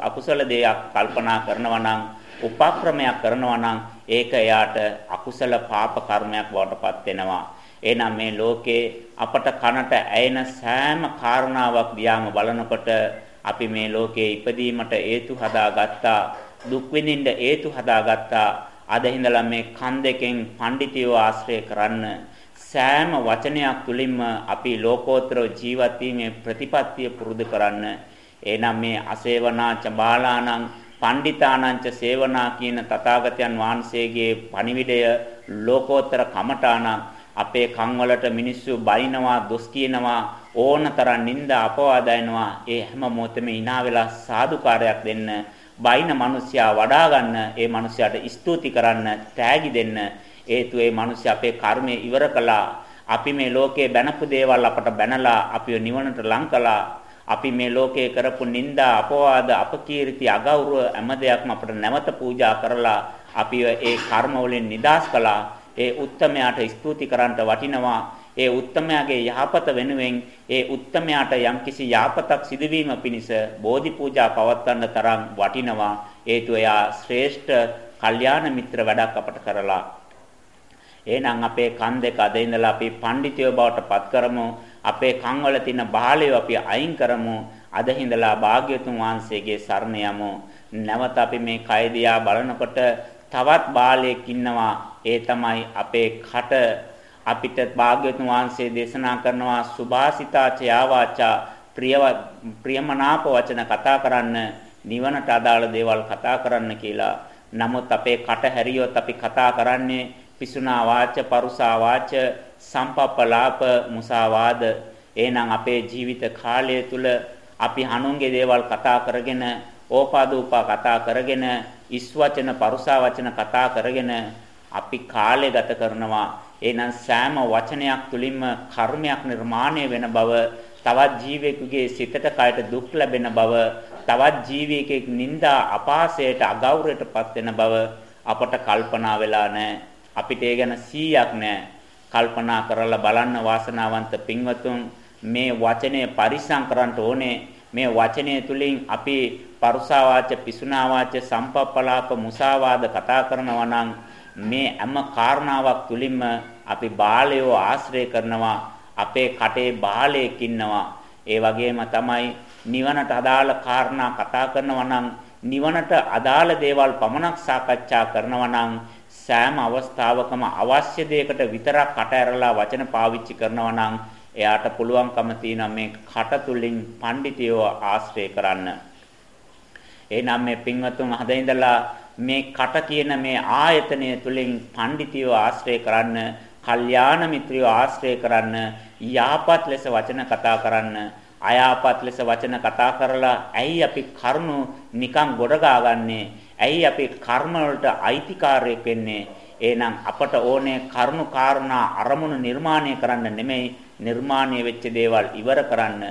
අකුසල දෙයක් කල්පනා කරනවා නම් උපක්‍රමයක් කරනවා නම් ඒක එයාට අකුසල පාප කර්මයක් බවට පත් වෙනවා. එහෙනම් මේ ලෝකේ අපට කනට ඇයෙන සෑම කාරණාවක් දිහාම බලනකොට අපි මේ ලෝකේ ඉපදීමට හේතු හදාගත්තා දුක් විඳින්න හේතු හදාගත්තා අද ඉඳලා මේ කන් දෙකෙන් පඬිතියෝ ආශ්‍රය කරන්න සෑම වචනයක් තුලින්ම අපි ලෝකෝත්තර ජීවත් වීමේ ප්‍රතිපත්තිය පුරුදු කරන්න එනම් මේ අසේවනා චබාලානං පණ්ඩිතානංච සේවනා කියන තථාගතයන් වහන්සේගේ පණිවිඩය ලෝකෝත්තර කමඨාන අපේ කන් වලට මිනිස්සු බයිනවා දොස් කියනවා ඕනතරම් නිନ୍ଦා අපවාදයනවා ඒ හැම මොහොතෙම hina වෙලා සාදුකාරයක් දෙන්න බයින මිනිසයා වඩා ගන්න ඒ මිනිසයාට ස්තුති කරන්න තෑගි දෙන්න. හේතු ඒ මිනිස්සු අපේ කර්මය ඉවර කළා. අපි මේ ලෝකේ බැනපු දේවල් අපට බැනලා අපිව නිවනට ලං කළා. අපි මේ ලෝකයේ කරපු නිന്ദා අපවාද අපකීර්ති අගෞරව හැම දෙයක්ම අපට නැවත පූජා කරලා අපි ඒ කර්ම වලින් නිදාස් කළා. ඒ උත්තමයාට ස්තුති කරන්නට වටිනවා. ඒ උත්තමයාගේ යහපත වෙනුවෙන් ඒ උත්තමයාට යම්කිසි යහපතක් සිදුවීම පිණිස බෝධි පූජා පවත්වන්න තරම් වටිනවා. හේතුව එයා ශ්‍රේෂ්ඨ කල්යාණ මිත්‍ර වැඩක් අපට කරලා. එහෙනම් අපේ කන් දෙක අද ඉඳලා අපි පඬිතියෝ බවට පත් කරමු. අපේ කන් වල තියෙන බාලය අපි අයින් කරමු. අද හිඳලා භාග්‍යතුන් වහන්සේගේ සරණ යමු. නැවත අපි මේ කය දිහා බලනකොට තවත් බාලයෙක් ඉන්නවා. ඒ තමයි අපේ කට අපිට භාග්‍යතුන් වහන්සේ දේශනා කරනවා සුභාසිතාච යාවාචා ප්‍රිය ප්‍රියමනාප වචන කතා කරන්න නිවනට අදාළ දේවල් කතා කරන්න කියලා. නමුත් අපේ කට හැරියොත් අපි කතා කරන්නේ පිසුනා වාච පරුසා වාච සම්පප්පලාප මුසාවාද එහෙනම් අපේ ජීවිත කාලය තුල අපි හනුන්ගේ දේවල් කතා කරගෙන ඕපාදූපා කතා කරගෙන ඉස් වචන පරුසා වචන කතා කරගෙන අපි කාලය ගත කරනවා එහෙනම් සෑම වචනයක් තුලින්ම කර්මයක් නිර්මාණය වෙන බව තවත් ජීවියෙකුගේ සිතට කයට දුක් ලැබෙන බව තවත් ජීවියෙකුගේ නිന്ദා අපාසයට අගෞරවයටපත් වෙන බව අපට කල්පනා වෙලා නැහැ අපිට ඒ ගැන 100ක් නැහැ කල්පනා කරලා බලන්න වාසනාවන්ත පින්වතුන් මේ වචනේ පරිස්සම් කරන්න ඕනේ. මේ වචනය තුලින් අපි පරුසා වාච පිසුනා වාච සම්පප්පලාප මුසාවාද කතා කරනවා නම් මේ හැම කාරණාවක් තුලින්ම අපි බාලයෝ ආශ්‍රය කරනවා අපේ කටේ බාලයෙක් ඉන්නවා. ඒ වගේම තමයි නිවනට අදාළ කාරණා කතා කරනවා නම් නිවනට අදාළ දේවල් පමණක් සාකච්ඡා කරනවා නම් සෑම අවස්ථාවකම අවශ්‍ය දෙයකට විතරක් කට ඇරලා වචන පාවිච්චි කරනවා නම් එයාට පුළුවන්කම තියෙනවා මේ කට තුලින් පඬිතියව ආශ්‍රය කරන්න. එහෙනම් මේ පින්වත්තුන් හද ඉඳලා මේ කට කියන මේ ආයතනය තුලින් පඬිතියව ආශ්‍රය කරන්න, කල්යාණ මිත්‍රයව ආශ්‍රය කරන්න, යාපත් ලෙස වචන කතා කරන්න, අයාපත් ලෙස වචන කතා කරලා ඇයි අපි කරුණු නිකන් ගොඩගා ගන්නේ? ඇයි අපි කර්ම වලට අයිතිකාරයෙක් වෙන්නේ? එහෙනම් අපට ඕනේ කරුණු කාරණා අරමුණු නිර්මාණය කරන්න නෙමෙයි නිර්මාණය වෙච්ච දේවල් ඉවර කරන්න.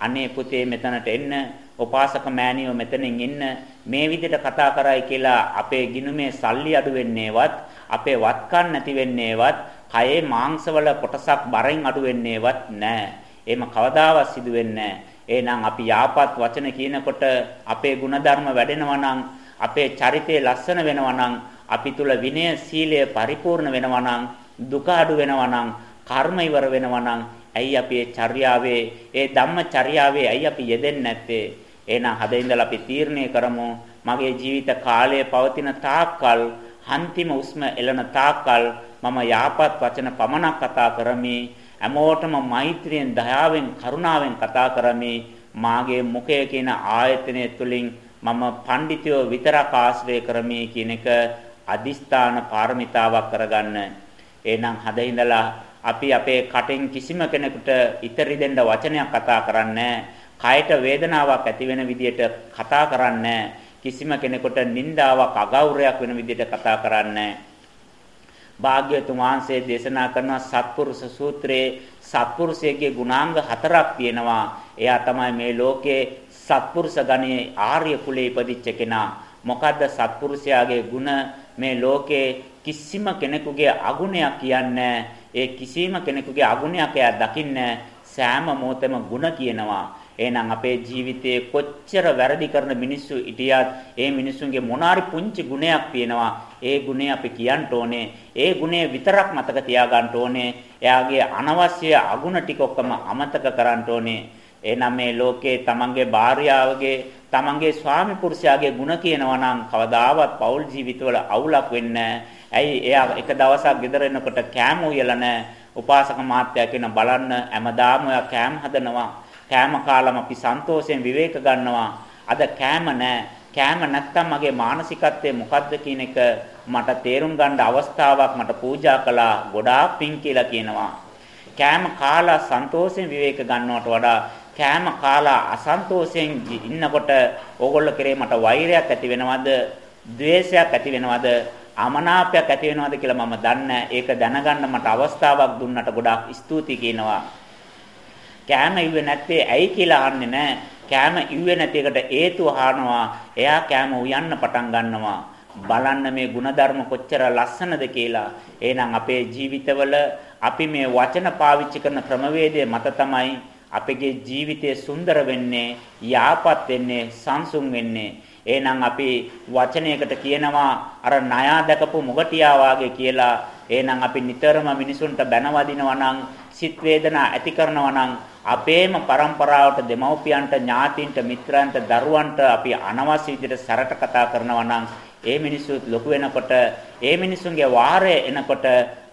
අනේ පුතේ මෙතනට එන්න උපාසක මෑණියෝ මෙතනින් ඉන්න මේ විදිහට කතා කරයි කියලා අපේ ගිනුමේ සල්ලි අඩු වෙන්නේවත් අපේ වත්කම් නැති වෙන්නේවත් කයේ මාංශවල කොටසක් බරෙන් අඩු වෙන්නේවත් නැහැ. එහෙම කවදාවත් සිදු වෙන්නේ නැහැ. එහෙනම් අපි යාපත් වචන කියනකොට අපේ ಗುಣධර්ම වැඩෙනවා නම් අපේ චරිතය ලස්සන වෙනවා නම් අපි තුල විනය සීලය පරිපූර්ණ වෙනවා නම් දුක අඩු වෙනවා නම් කර්ම ඉවර වෙනවා නම් ඇයි අපි ඒ චර්යාවේ ඒ ධම්මචර්යාවේ ඇයි අපි යෙදෙන්නේ නැත්තේ? එහෙනම් හදින්දලා අපි තීරණය කරමු. මගේ ජීවිත කාලය පවතින තාක්කල් අන්තිම උස්ම එළන තාක්කල් මම යාපත් වචන පමණක් කතා කරමි. හැමෝටම මෛත්‍රියෙන් දයාවෙන් කරුණාවෙන් කතා කරමි. මාගේ මුඛය කියන ආයතනය තුලින් මම පඬිතුයෝ විතරක් ආශ්‍රය කරමි කියන එක අදිස්ථාන පාරමිතාවක් කරගන්න. එහෙනම් හදින්දලා අපි අපේ කටෙන් කිසිම කෙනෙකුට ඉතරි දෙන්න වචනයක් කතා කරන්නේ කයට වේදනාවක් ඇති වෙන විදියට කතා කරන්නේ කිසිම කෙනෙකුට නිന്ദාවක් අගෞරවයක් වෙන විදියට කතා කරන්නේ භාග්‍යතුන් වහන්සේ දේශනා කරන සත්පුරුෂ සූත්‍රයේ සත්පුරුෂයේ ගුණාංග හතරක් තියෙනවා. එයා තමයි මේ ලෝකේ සත්පුරුෂ ගණයේ ආර්ය කුලයේ ඉපදිච්ච කෙනා. මොකද්ද සත්පුරුෂයාගේ ගුණ මේ ලෝකේ කිසිම කෙනෙකුගේ අගුණයක් කියන්නේ ඒ කිසිම කෙනෙකුගේ අගුණයක් එයා දකින්නේ සෑම මොහොතෙම ಗುಣ කියනවා. එහෙනම් අපේ ජීවිතයේ කොච්චර වැරදි කරන මිනිස්සු හිටියත් ඒ මිනිස්සුන්ගේ මොනාරි පුංචි ගුණයක් තියෙනවා. ඒ ගුණය අපි කියන්න ඕනේ. ඒ ගුණය විතරක් මතක තියාගන්න ඕනේ. එයාගේ අනවශ්‍ය අගුණ ටික ඔක්කොම අමතක කරන්න ඕනේ. එහෙනම් මේ ලෝකේ තමන්ගේ භාර්යාවගේ තමන්ගේ ස්වාමි පුරුෂයාගේ ಗುಣ කියනවා නම් කවදාවත් පෞල් ජීවිතවල අවුලක් වෙන්නේ ඇයි එයා එක දවසක් ගෙදර එනකොට කෑම උයලා නැහැ. උපාසක මාත්‍යා කියන බලන්න හැමදාම ඔයා කෑම හදනවා. කෑම කාලම අපි සන්තෝෂයෙන් විවේක ගන්නවා. අද කෑම නැහැ. කෑම නැත්තම් මගේ මානසිකත්වය මොකද්ද කියන එක මට තේරුම් ගන්න අවස්ථාවක් මට පූජා කළා. ගොඩාක් පිං කියලා කියනවා. කෑම කාලා සන්තෝෂයෙන් විවේක ගන්නවට වඩා කෑම කාලා අසන්තෝෂයෙන් ඉන්නකොට ඕගොල්ලෝ කෙරේ මට වෛරයක් ඇති වෙනවද? ද්වේෂයක් ඇති වෙනවද? අමනාපයක් ඇති වෙනවද කියලා මම දන්නේ ඒක දැනගන්න මට අවස්ථාවක් දුන්නට ගොඩාක් ස්තුතියි කියනවා. කෑම ඉුවේ නැත්තේ ඇයි කියලා අහන්නේ නැහැ. කෑම ඉුවේ නැති එකට හේතුව අහනවා. එයා කෑම උයන්න පටන් ගන්නවා. බලන්න මේ ಗುಣධර්ම කොච්චර ලස්සනද කියලා. එහෙනම් අපේ ජීවිතවල අපි මේ වචන පාවිච්චි කරන ක්‍රමවේදය මත තමයි අපගේ ජීවිතය සුන්දර වෙන්නේ, යාපත් වෙන්නේ, සංසුන් වෙන්නේ. එහෙනම් අපි වචනයකට කියනවා අර ණයා දැකපු මොගටියා වාගේ කියලා. එහෙනම් අපි නිතරම මිනිසුන්ට බැනවදිනවා නම්, සිත් වේදනා ඇති කරනවා නම් අපේම પરම්පරාවට දෙමව්පියන්ට ඥාතින්ට මිත්‍රයන්ට දරුවන්ට අපි අනවශ්‍ය විදිහට සරට කතා කරනවා නම් ඒ මිනිස්සු ලොකු වෙනකොට ඒ මිනිසුන්ගේ වාරය එනකොට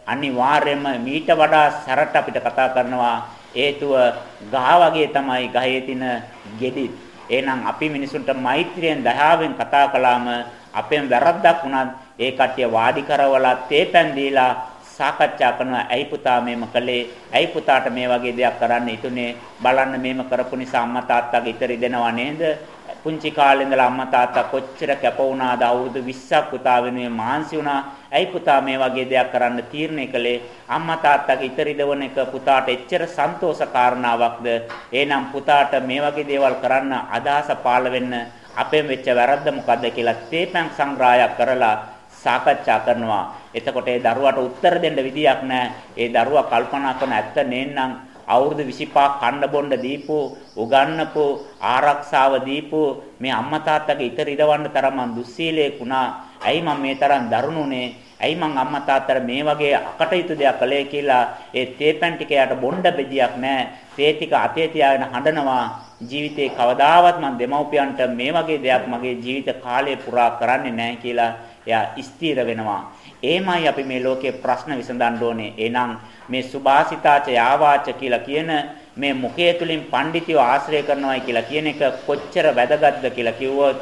අනිවාර්යයෙන්ම මීට වඩා සරට අපිට කතා කරනවා හේතුව ගහ වගේ තමයි ගහේ තියෙන ගෙඩි. එහෙනම් අපි මිනිසුන්ට මෛත්‍රියෙන් දයාවෙන් කතා කළාම අපෙන් වැරද්දක් වුණත් ඒ කට්ටිය වාඩි කරවලා තේපැන් දීලා සාකච්ඡා කරනවා. ඇයි පුතා මේම කළේ? ඇයි පුතාට මේ වගේ දෙයක් කරන්න ඉතුනේ බලන්න මේම කරපු නිසා අම්මා තාත්තාගේ ඉතරි දෙනවා නේද? පුංචි කාලේ ඉඳලා අම්මා තාත්තා කොච්චර කැප වුණාද? අවුරුදු 20ක් පුතා වෙනුවෙන් මහන්සි වුණා. ඇයි පුතා මේ වගේ දෙයක් කරන්න තීරණය කළේ? අම්මා තාත්තාගේ ඉතරි දවන එක පුතාට එච්චර සන්තෝෂ කාරණාවක්ද? එහෙනම් පුතාට මේ වගේ දේවල් කරන්න අදහස පාළ වෙන්න අපෙන් වෙච්ච වැරද්ද මොකද්ද කියලා තේපැන් සංග්‍රහයක් කරලා සාකච්ඡා කරනවා. එතකොට ඒ දරුවාට උත්තර දෙන්න විදියක් නැහැ. ඒ දරුවා කල්පනා කරන ඇත්ත නේන්නම් අවුරුදු 25ක් කන්න බොන්න දීපු උගන්නපු ආරක්ෂාව දීපු මේ අම්මා තාත්තගේ ඉතර ඉදවන්න තරම් මං දුස්සීලයක් වුණා. ඇයි මම මේ තරම් දරුණුනේ? ඇයි මං අම්මා තාත්තට මේ වගේ අකටයුතු දෙයක් කළේ කියලා ඒ තේපැන් ටික යට බොණ්ඩ බෙදියක් නැහැ. තේ ටික අතේ තියාගෙන හඬනවා. ජීවිතේ කවදාවත් මං දෙමව්පියන්ට මේ වගේ දෙයක් මගේ ජීවිත කාලය පුරා කරන්නේ නැහැ කියලා එයා ස්ථිර වෙනවා. එහෙමයි අපි මේ ලෝකේ ප්‍රශ්න විසඳන්න ඕනේ. එහෙනම් මේ සුභාසිතාච යාවාච කියලා කියන මේ මුඛය තුලින් පඬිතිව ආශ්‍රය කරනවායි කියලා කියන එක කොච්චර වැදගත්ද කියලා කිව්වොත්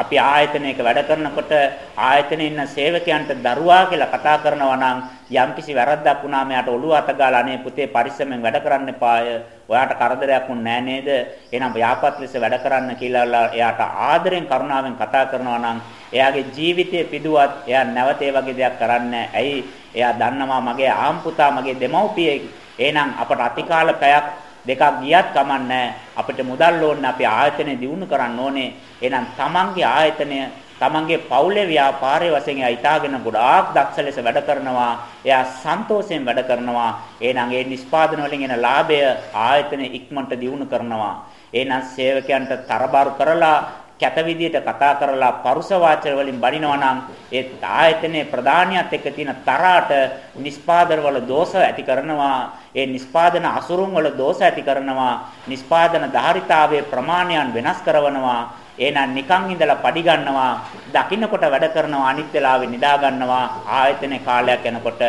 අපි ආයතනයක වැඩ කරනකොට ආයතනයේ ඉන්න සේවකයන්ට දරුවා කියලා කතා කරනවා නම් යම්කිසි වැරද්දක් වුණාම එයාට ඔළුව අත ගාලා අනේ පුතේ පරිස්සමෙන් වැඩ කරන්න එපාය. ඔයාට කරදරයක් වුන්නේ නෑ නේද? එහෙනම් යාපත් ලෙස වැඩ කරන්න කියලා එයාට ආදරෙන් කරුණාවෙන් කතා කරනවා නම් එයාගේ ජීවිතය පිදුවත් එයා නැවත ඒ වගේ දෙයක් කරන්නේ ඇයි? එයා දන්නවා මගේ ආම්පුතා මගේ දෙමව්පියෙක්. එහෙනම් අපට අතිකාල පැයක් දෙකක් ගියත් කමන්නේ අපිට මුදල් ඕනේ අපි ආයතනය දිනු කරන්න ඕනේ. එහෙනම් තමන්ගේ ආයතනය තමන්ගේ පවුලේ ව්‍යාපාරයේ වශයෙන් එයා ඊටාගෙන ගොඩාක් දක්ෂ ලෙස වැඩ කරනවා. එයා සන්තෝෂයෙන් වැඩ කරනවා. එහෙනම් ඒ නිෂ්පාදන වලින් එන ලාභය ආයතනය ඉක්මනට දිනු කරනවා. එහෙනම් සේවකයන්ට තරබාරු කරලා කැත විදියට කතා කරලා පරුස වාචන වලින් බනිනවා නම් ඒ ආයතනයේ ප්‍රධානියත් එක්ක තියෙන තරාට නිස්පාදන වල දෝෂ ඇති කරනවා. ඒ නිස්පාදන අසුරුන් වල දෝෂ ඇති කරනවා නිස්පාදන ධාරිතාවයේ ප්‍රමාණයන් වෙනස් කරනවා එහෙනම් නිකන් ඉඳලා පඩි ගන්නවා දකින්නකොට වැඩ කරනවා අනිත් වෙලාවෙ නිදා ගන්නවා ආයතනේ කාලයක් යනකොට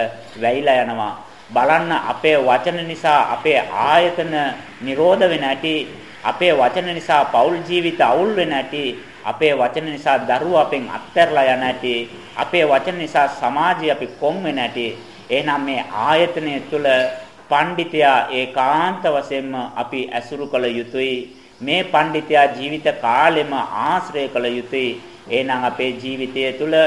වැහිලා යනවා. බලන්න අපේ වචන නිසා අපේ ආයතන නිරෝධ වෙන ඇති අපේ වචන නිසා පෞල් ජීවිත අවුල් වෙන ඇති අපේ වචන නිසා දරුවෝ අපෙන් අත්හැරලා යන ඇති අපේ වචන නිසා සමාජය අපි කොන් වෙන ඇති. එහෙනම් මේ ආයතනය තුළ පඬිතයා ඒකාන්ත වශයෙන්ම අපි ඇසුරු කළ යුතුයි මේ පඬිතයා ජීවිත කාලෙම ආශ්‍රය කළ යුතුයි එහෙනම් අපේ ජීවිතය තුළ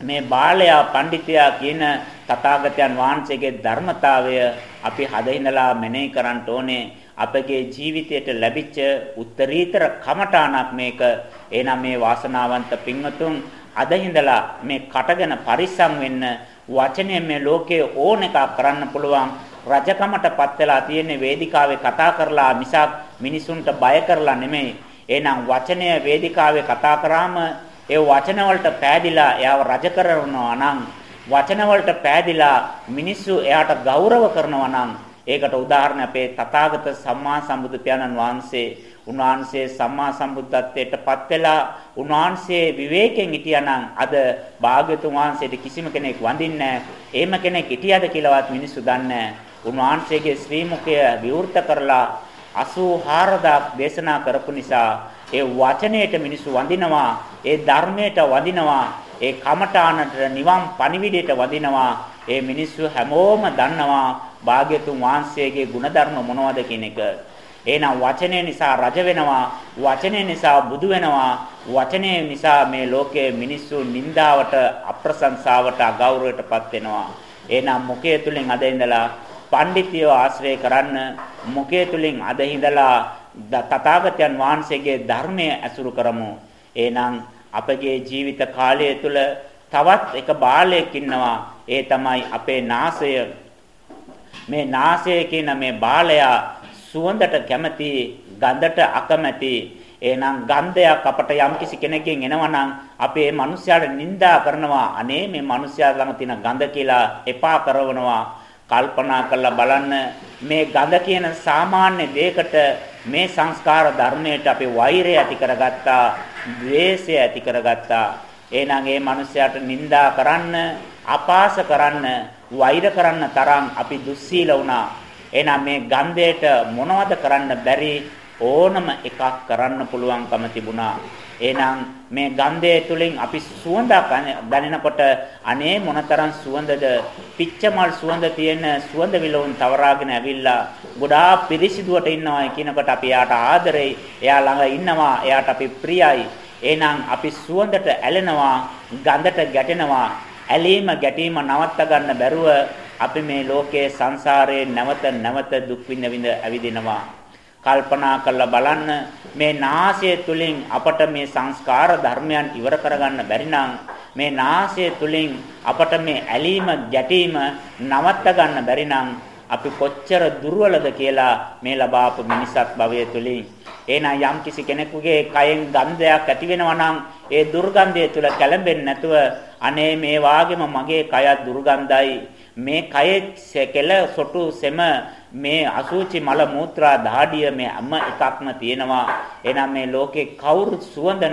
මේ බාලයා පඬිතයා කියන තථාගතයන් වහන්සේගේ ධර්මතාවය අපි හදින්නලා මෙනෙහි කරන්න ඕනේ අපගේ ජීවිතයට ලැබිච්ච උත්තරීතර කමඨාණක් මේක. එහෙනම් මේ වාසනාවන්ත පින්වතුන් අද හිඳලා මේ කටගෙන පරිස්සම් වෙන්න වචනයෙන් මේ ලෝකයේ ඕන එකක් කරන්න පුළුවන්. රජකමටපත් වෙලා තියෙන වේදිකාවේ කතා කරලා මිසක් මිනිසුන්ට බය කරලා නෙමෙයි. එහෙනම් වචනය වේදිකාවේ කතා කරාම ඒ වචන වලට පෑදිලා එයාව රජ කරනවා නම් වචන වලට පෑදිලා මිනිස්සු එයාට ගෞරව කරනවා නම් ඒකට උදාහරණ අපේ තථාගත සම්මා සම්බුදු පියාණන් වහන්සේ උන්වහන්සේ සම්මා සම්බුද්ධත්වයට පත් වෙලා උන්වහන්සේ විවේකයෙන් හිටියානම් අද භාග්‍යතුන් වහන්සේට කිසිම කෙනෙක් වඳින්නේ නැහැ. එහෙම කෙනෙක් හිටියද කියලාවත් මිනිස්සු දන්නේ උන්වහන්සේගේ ශ්‍රී මුඛය විවෘත කරලා 84000ක් දේශනා කරපු නිසා ඒ වචනයට මිනිස්සු වඳිනවා, ඒ ධර්මයට වඳිනවා, ඒ කමඨානට නිවන් පණිවිඩයට වඳිනවා. ඒ මිනිස්සු හැමෝම දන්නවා භාග්‍යතුන් වහන්සේගේ ಗುಣධර්ම මොනවද කියන එක. එහෙනම් වචනය නිසා රජ වෙනවා, වචනය නිසා බුදු වෙනවා, වචනය නිසා මේ ලෝකයේ මිනිස්සු නින්දාවට, අප්‍රශංසාවට, අගෞරවයටපත් වෙනවා. එහෙනම් මුඛය තුලින් අද ඉඳලා පඬිතියෝ ආශ්‍රය කරන්න මුඛය තුලින් අද ඉඳලා තථාගතයන් වහන්සේගේ ධර්මය ඇසුරු කරමු. එහෙනම් අපගේ ජීවිත කාලය තුල තවත් එක බාලයෙක් ඉන්නවා. ඒ තමයි අපේ නාසය. මේ නාසය කියන මේ බාලයා සුවඳට කැමති, ගඳට අකමැති. එහෙනම් ගන්ධයක් අපට යම්කිසි කෙනෙක්ගෙන් එනවනම් අපේ මිනිස්යාට නිඳා කරනවා. අනේ මේ මිනිස්යා ළඟ තියෙන ගඳ කියලා එපා කරනවා. කල්පනා කරලා බලන්න මේ ගඳ කියන සාමාන්‍ය දෙයකට මේ සංස්කාර ධර්මයට අපි වෛරය ඇති කරගත්තා, ද්වේෂය ඇති කරගත්තා. එහෙනම් ඒ මිනිස්යාට නිඳා කරන්න, අපාස කරන්න, වෛර කරන්න තරම් අපි දුස්සීල වුණා. එහෙනම් මේ ගන්ධයට මොනවද කරන්න බැරි ඕනම එකක් කරන්න පුළුවන්කම තිබුණා. එහෙනම් මේ ගන්ධය තුලින් අපි සුවඳක් දැනෙනකොට අනේ මොනතරම් සුවඳද? පිච්චමල් සුවඳ තියෙන සුවඳ විලවුන් තවරාගෙන ඇවිල්ලා ගොඩාක් පිරිසිදුවට ඉන්නවා කියනකොට අපි එයාට ආදරෙයි. එයා ළඟ ඉන්නවා. එයාට අපි ප්‍රියයි. එහෙනම් අපි සුවඳට ඇලෙනවා ගඳට ගැටෙනවා. ඇලීම ගැටීම නවත්ත ගන්න බැරුව අපි මේ ලෝකයේ සංසාරයේ නැවත නැවත දුක් විඳ විඳ ඇවිදිනවා. කල්පනා කරලා බලන්න. මේ නාසය තුලින් අපට මේ සංස්කාර ධර්මයන් ඉවර කරගන්න බැරි මේ නාසය තුලින් අපට මේ ඇලීම ගැටීම නවත්ත ගන්න බැරි අපි කොච්චර දුර්වලද කියලා මේ ලබාපු මිනිසත් භවය තුලින්. එහෙනම් යම් කිසි කෙනෙකුගේ කයෙන් ගන්ධයක් ඇති වෙනවා නම් ඒ දුර්ගන්ධය තුල කැළඹෙන්නේ නැතුව අනේ මේ වාගේම මගේ කයත් දුර්ගන්ධයි. මේ කයේ කෙල සොටු සෙම මේ අසුචි මල මූත්‍රා දහඩිය මේ හැම එකක්ම තියෙනවා එහෙනම් මේ ලෝකේ කවුරුත් සුවඳ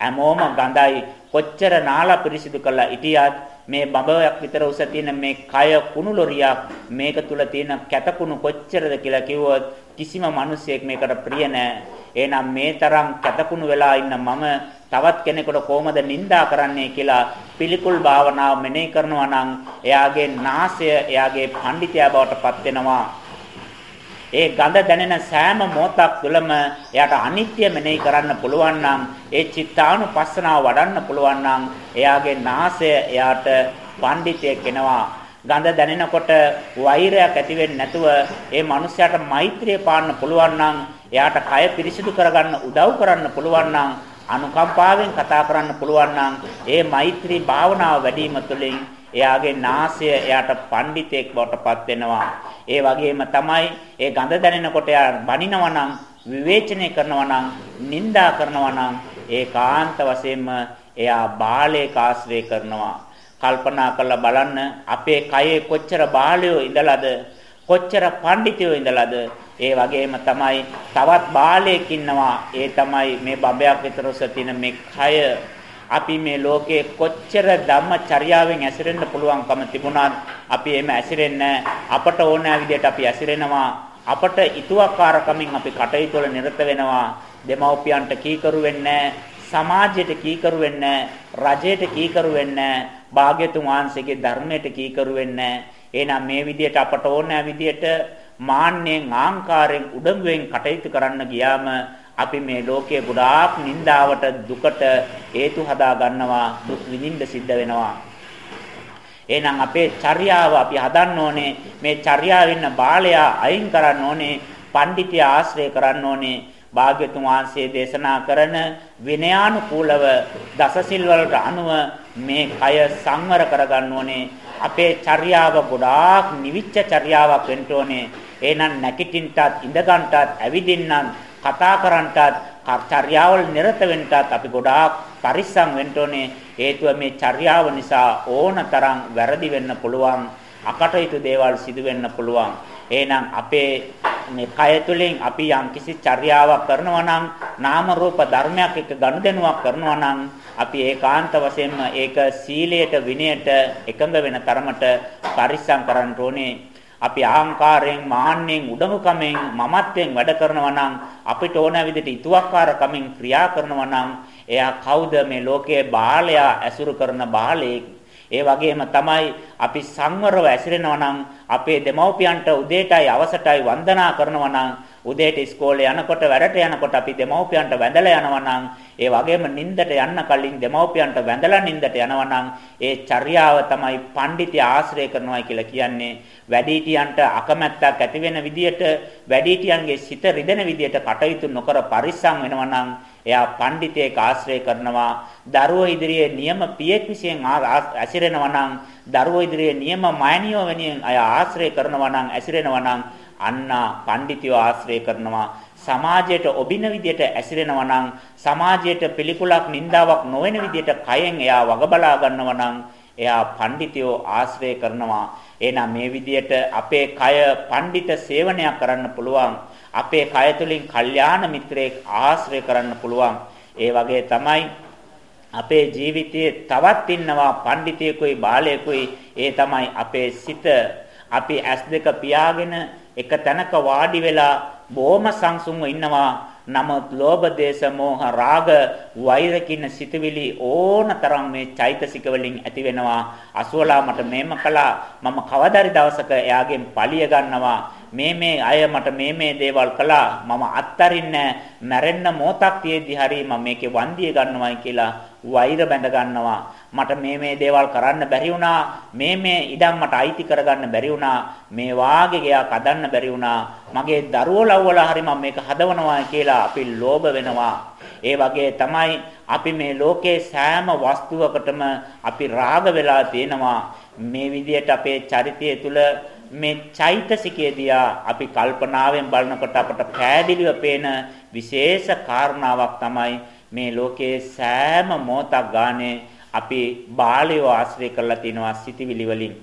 හැමෝම ගඳයි කොච්චර නාලා පිරිසිදු කරලා හිටියත් මේ බඹයක් විතර උස තියෙන මේ කය කුණු ලොරියක් මේක තුල තියෙන කැතකුණු කොච්චරද කියලා කිව්වොත් කිසිම මිනිසෙක් මේකට ප්‍රිය නැහැ. එහෙනම් මේ තරම් කැතකුණු වෙලා ඉන්න මම තවත් කෙනෙකුට කොහොමද නිඳා කරන්නේ කියලා පිළිකුල් භාවනාව මෙනෙහි කරනවා නම් එයාගේ නාසය එයාගේ පඬිතයා බවට පත් වෙනවා. ඒ ගඳ දැනෙන සෑම මොහොතක් තුළම එයාට අනිත්‍ය මෙනෙහි කරන්න පුළුවන් නම් ඒ චිත්තානුපස්සනාව වඩන්න පුළුවන් නම් එයාගේ නාසය එයාට පඬිතෙක් වෙනවා ගඳ දැනෙනකොට වෛරයක් ඇති වෙන්නේ නැතුව ඒ මනුස්සයාට මෛත්‍රිය පාන්න පුළුවන් නම් එයාට කය පිරිසිදු කරගන්න උදව් කරන්න පුළුවන් නම් අනුකම්පාවෙන් කතා කරන්න පුළුවන් නම් ඒ මෛත්‍රී භාවනාව වැඩිම තුළින් එයාගේ නාසය එයාට පඬිතෙක් බවට පත් වෙනවා. ඒ වගේම තමයි ඒ ගඳ දැනෙනකොට එයා බනිනවා නම් විවේචනය කරනවා නම් නිඳා කරනවා නම් ඒකාන්ත වශයෙන්ම එයා බාලයක ආශ්‍රය කරනවා. කල්පනා කරලා බලන්න අපේ කයේ කොච්චර බාලයෝ ඉඳලාද කොච්චර පඬිතුයෝ ඉඳලාද ඒ වගේම තමයි තවත් බාලයෙක් ඉන්නවා ඒ තමයි මේ බඹයක් විතර උස තියෙන මේ කය අපි මේ ලෝකේ කොච්චර ධම්මචර්යාවෙන් ඇසිරෙන්න පුළුවන්කම තිබුණත් අපි එහෙම ඇසිරෙන්නේ අපට ඕන විදිහට අපි ඇසිරෙනවා. අපට ඊතුවක්කාරකමින් අපි කටයුතු වල නිරත වෙනවා. දෙමව්පියන්ට කීකරු වෙන්නේ සමාජයට කීකරු වෙන්නේ රජයට කීකරු වෙන්නේ භාග්‍යතුන් වහන්සේගේ ධර්මයට කීකරු වෙන්නේ එහෙනම් මේ විදිහට අපට ඕන විදිහට මාන්නෙන් ආංකාරයෙන් උඩඟුවෙන් කටයුතු කරන්න ගියාම අපි මේ ලෝකයේ ගොඩාක් නිന്ദාවට දුකට හේතු හදා ගන්නවා දුක් විඳින්න සිද්ධ වෙනවා. එහෙනම් අපේ චර්යාව අපි හදන්න ඕනේ. මේ චර්යාවෙන්න බාලයා අයින් කරන්න ඕනේ පඬිතිය ආශ්‍රය කරන්න ඕනේ. භාග්‍යතුන් වහන්සේ දේශනා කරන විනයානුකූලව දසසිල් වලට අනුව මේ කය සංවර කරගන්න ඕනේ. අපේ චර්යාව ගොඩාක් නිවිච්ච චර්යාවක් වෙන්න ඕනේ. එහෙනම් නැකිටින්නටත් ඉඳගන්නටත් ඇවිදින්නත් කතා කරන්නටත් චර්යාවල් නිරත වෙන්නටත් අපි ගොඩාක් පරිස්සම් වෙන්න ඕනේ හේතුව මේ චර්යාව නිසා ඕනතරම් වැරදි වෙන්න පුළුවන් අකටයුතු දේවල් සිදු වෙන්න පුළුවන්. එහෙනම් අපේ මේ කය තුළින් අපි යම් කිසි චර්යාවක් කරනවා නම් නාම රූප ධර්මයක් එක්ක ගනුදෙනුවක් කරනවා නම් අපි ඒකාන්ත වශයෙන්ම ඒක සීලයට විනයට එකඟ වෙන තරමට පරිස්සම් කරන්න ඕනේ අපි අහංකාරයෙන් මාන්නෙන් උඩඟුකමෙන් මමත්වෙන් වැඩ කරනවා නම් අපිට ඕන විදිහට ඊතුවක්කාරකමින් ක්‍රියා කරනවා නම් එයා කවුද? මේ ලෝකයේ බාලයා ඇසුරු කරන බාලයෙක්. ඒ වගේම තමයි අපි සංවරව ඇසිරෙනවා නම් අපේ දෙමව්පියන්ට උදේටයි අවසටයි වන්දනා කරනවා නම් උදේට ඉස්කෝලේ යනකොට වැඩට යනකොට අපි දෙමව්පියන්ට වැඳලා යනවා නම් ඒ වගේම නිින්දට යන්න කලින් දෙමව්පියන්ට වැඳලා නිින්දට යනවා නම් ඒ චර්යාව තමයි පඬිතිය ආශ්‍රය කරනවා කියලා කියන්නේ. වැඩිහිටියන්ට අකමැත්තක් ඇති වෙන විදියට වැඩිහිටියන්ගේ සිත රිදෙන විදියට කටයුතු නොකර පරිස්සම් වෙනවා නම් එයා පඬිතේක ආශ්‍රය කරනවා. දරුවෝ ඉදිරියේ නියම පියෙක් විසින් ඇසිරෙනවා නම් දරුවෝ ඉදිරියේ නියම මෑණියෝ වෙනින් අය ආශ්‍රය කරනවා නම් ඇසිරෙනවා නම් අන්න පඬිතියෝ ආශ්‍රය කරනවා. සමාජයට ඔබින විදියට ඇසිරෙනවා නම් සමාජයට පිළිකුලක් නින්දාවක් නොවන විදියට කයෙන් එයා වග බලා ගන්නවා නම් එයා පඬිතියෝ ආශ්‍රය කරනවා. එහෙනම් මේ විදියට අපේ කය පඬිත සේවනයක් කරන්න පුළුවන්. අපේ කය තුලින් කල්යාණ මිත්‍රයෙක් ආශ්‍රය කරන්න පුළුවන්. ඒ වගේ තමයි අපේ ජීවිතයේ තවත් ඉන්නවා පඬිතියෙකුයි බාලයෙකුයි. ඒ තමයි අපේ සිත. අපි ඇස් දෙක පියාගෙන එක තැනක වාඩි වෙලා බොහොම සංසුන්ව ඉන්නවා. නමුත් ලෝභ දේශ මොහ රාග වෛර කින සිතවිලි ඕනතරම් මේ චෛතසික වලින් ඇති වෙනවා. අසුවලා මට මේම කළා. මම කවදාරි දවසක එයාගෙන් පලිය ගන්නවා. මේ මේ අය මට මේ මේ දේවල් කළා. මම අත්තරින්නේ මැරෙන්න මොහොතක් තියේදී හරි මම මේකේ වන්දිය ගන්නවායි කියලා වෛර බැඳ ගන්නවා. මට මේ මේ දේවල් කරන්න බැරි වුණා. මේ මේ ඉඩම් මට අයිති කරගන්න බැරි වුණා. මේ වාගේ ගයක් හදන්න බැරි වුණා. මගේ දරුවෝ ලව්වලා හරි මම මේක හදවනවා කියලා අපි ලෝභ වෙනවා. ඒ වගේ තමයි අපි මේ ලෝකේ සෑම වස්තුවකටම අපි රාග වෙලා තියෙනවා. මේ විදිහට අපේ චරිතය තුළ මේ චෛතසිකයේදී අපි කල්පනාවෙන් බලනකොට අපට පෑදිලිව පේන විශේෂ කාරණාවක් තමයි මේ ලෝකයේ සෑම මොහොතක් ගානේ අපි බාලයව ආශ්‍රය කරලා තිනවා සිටිවිලි වලින්.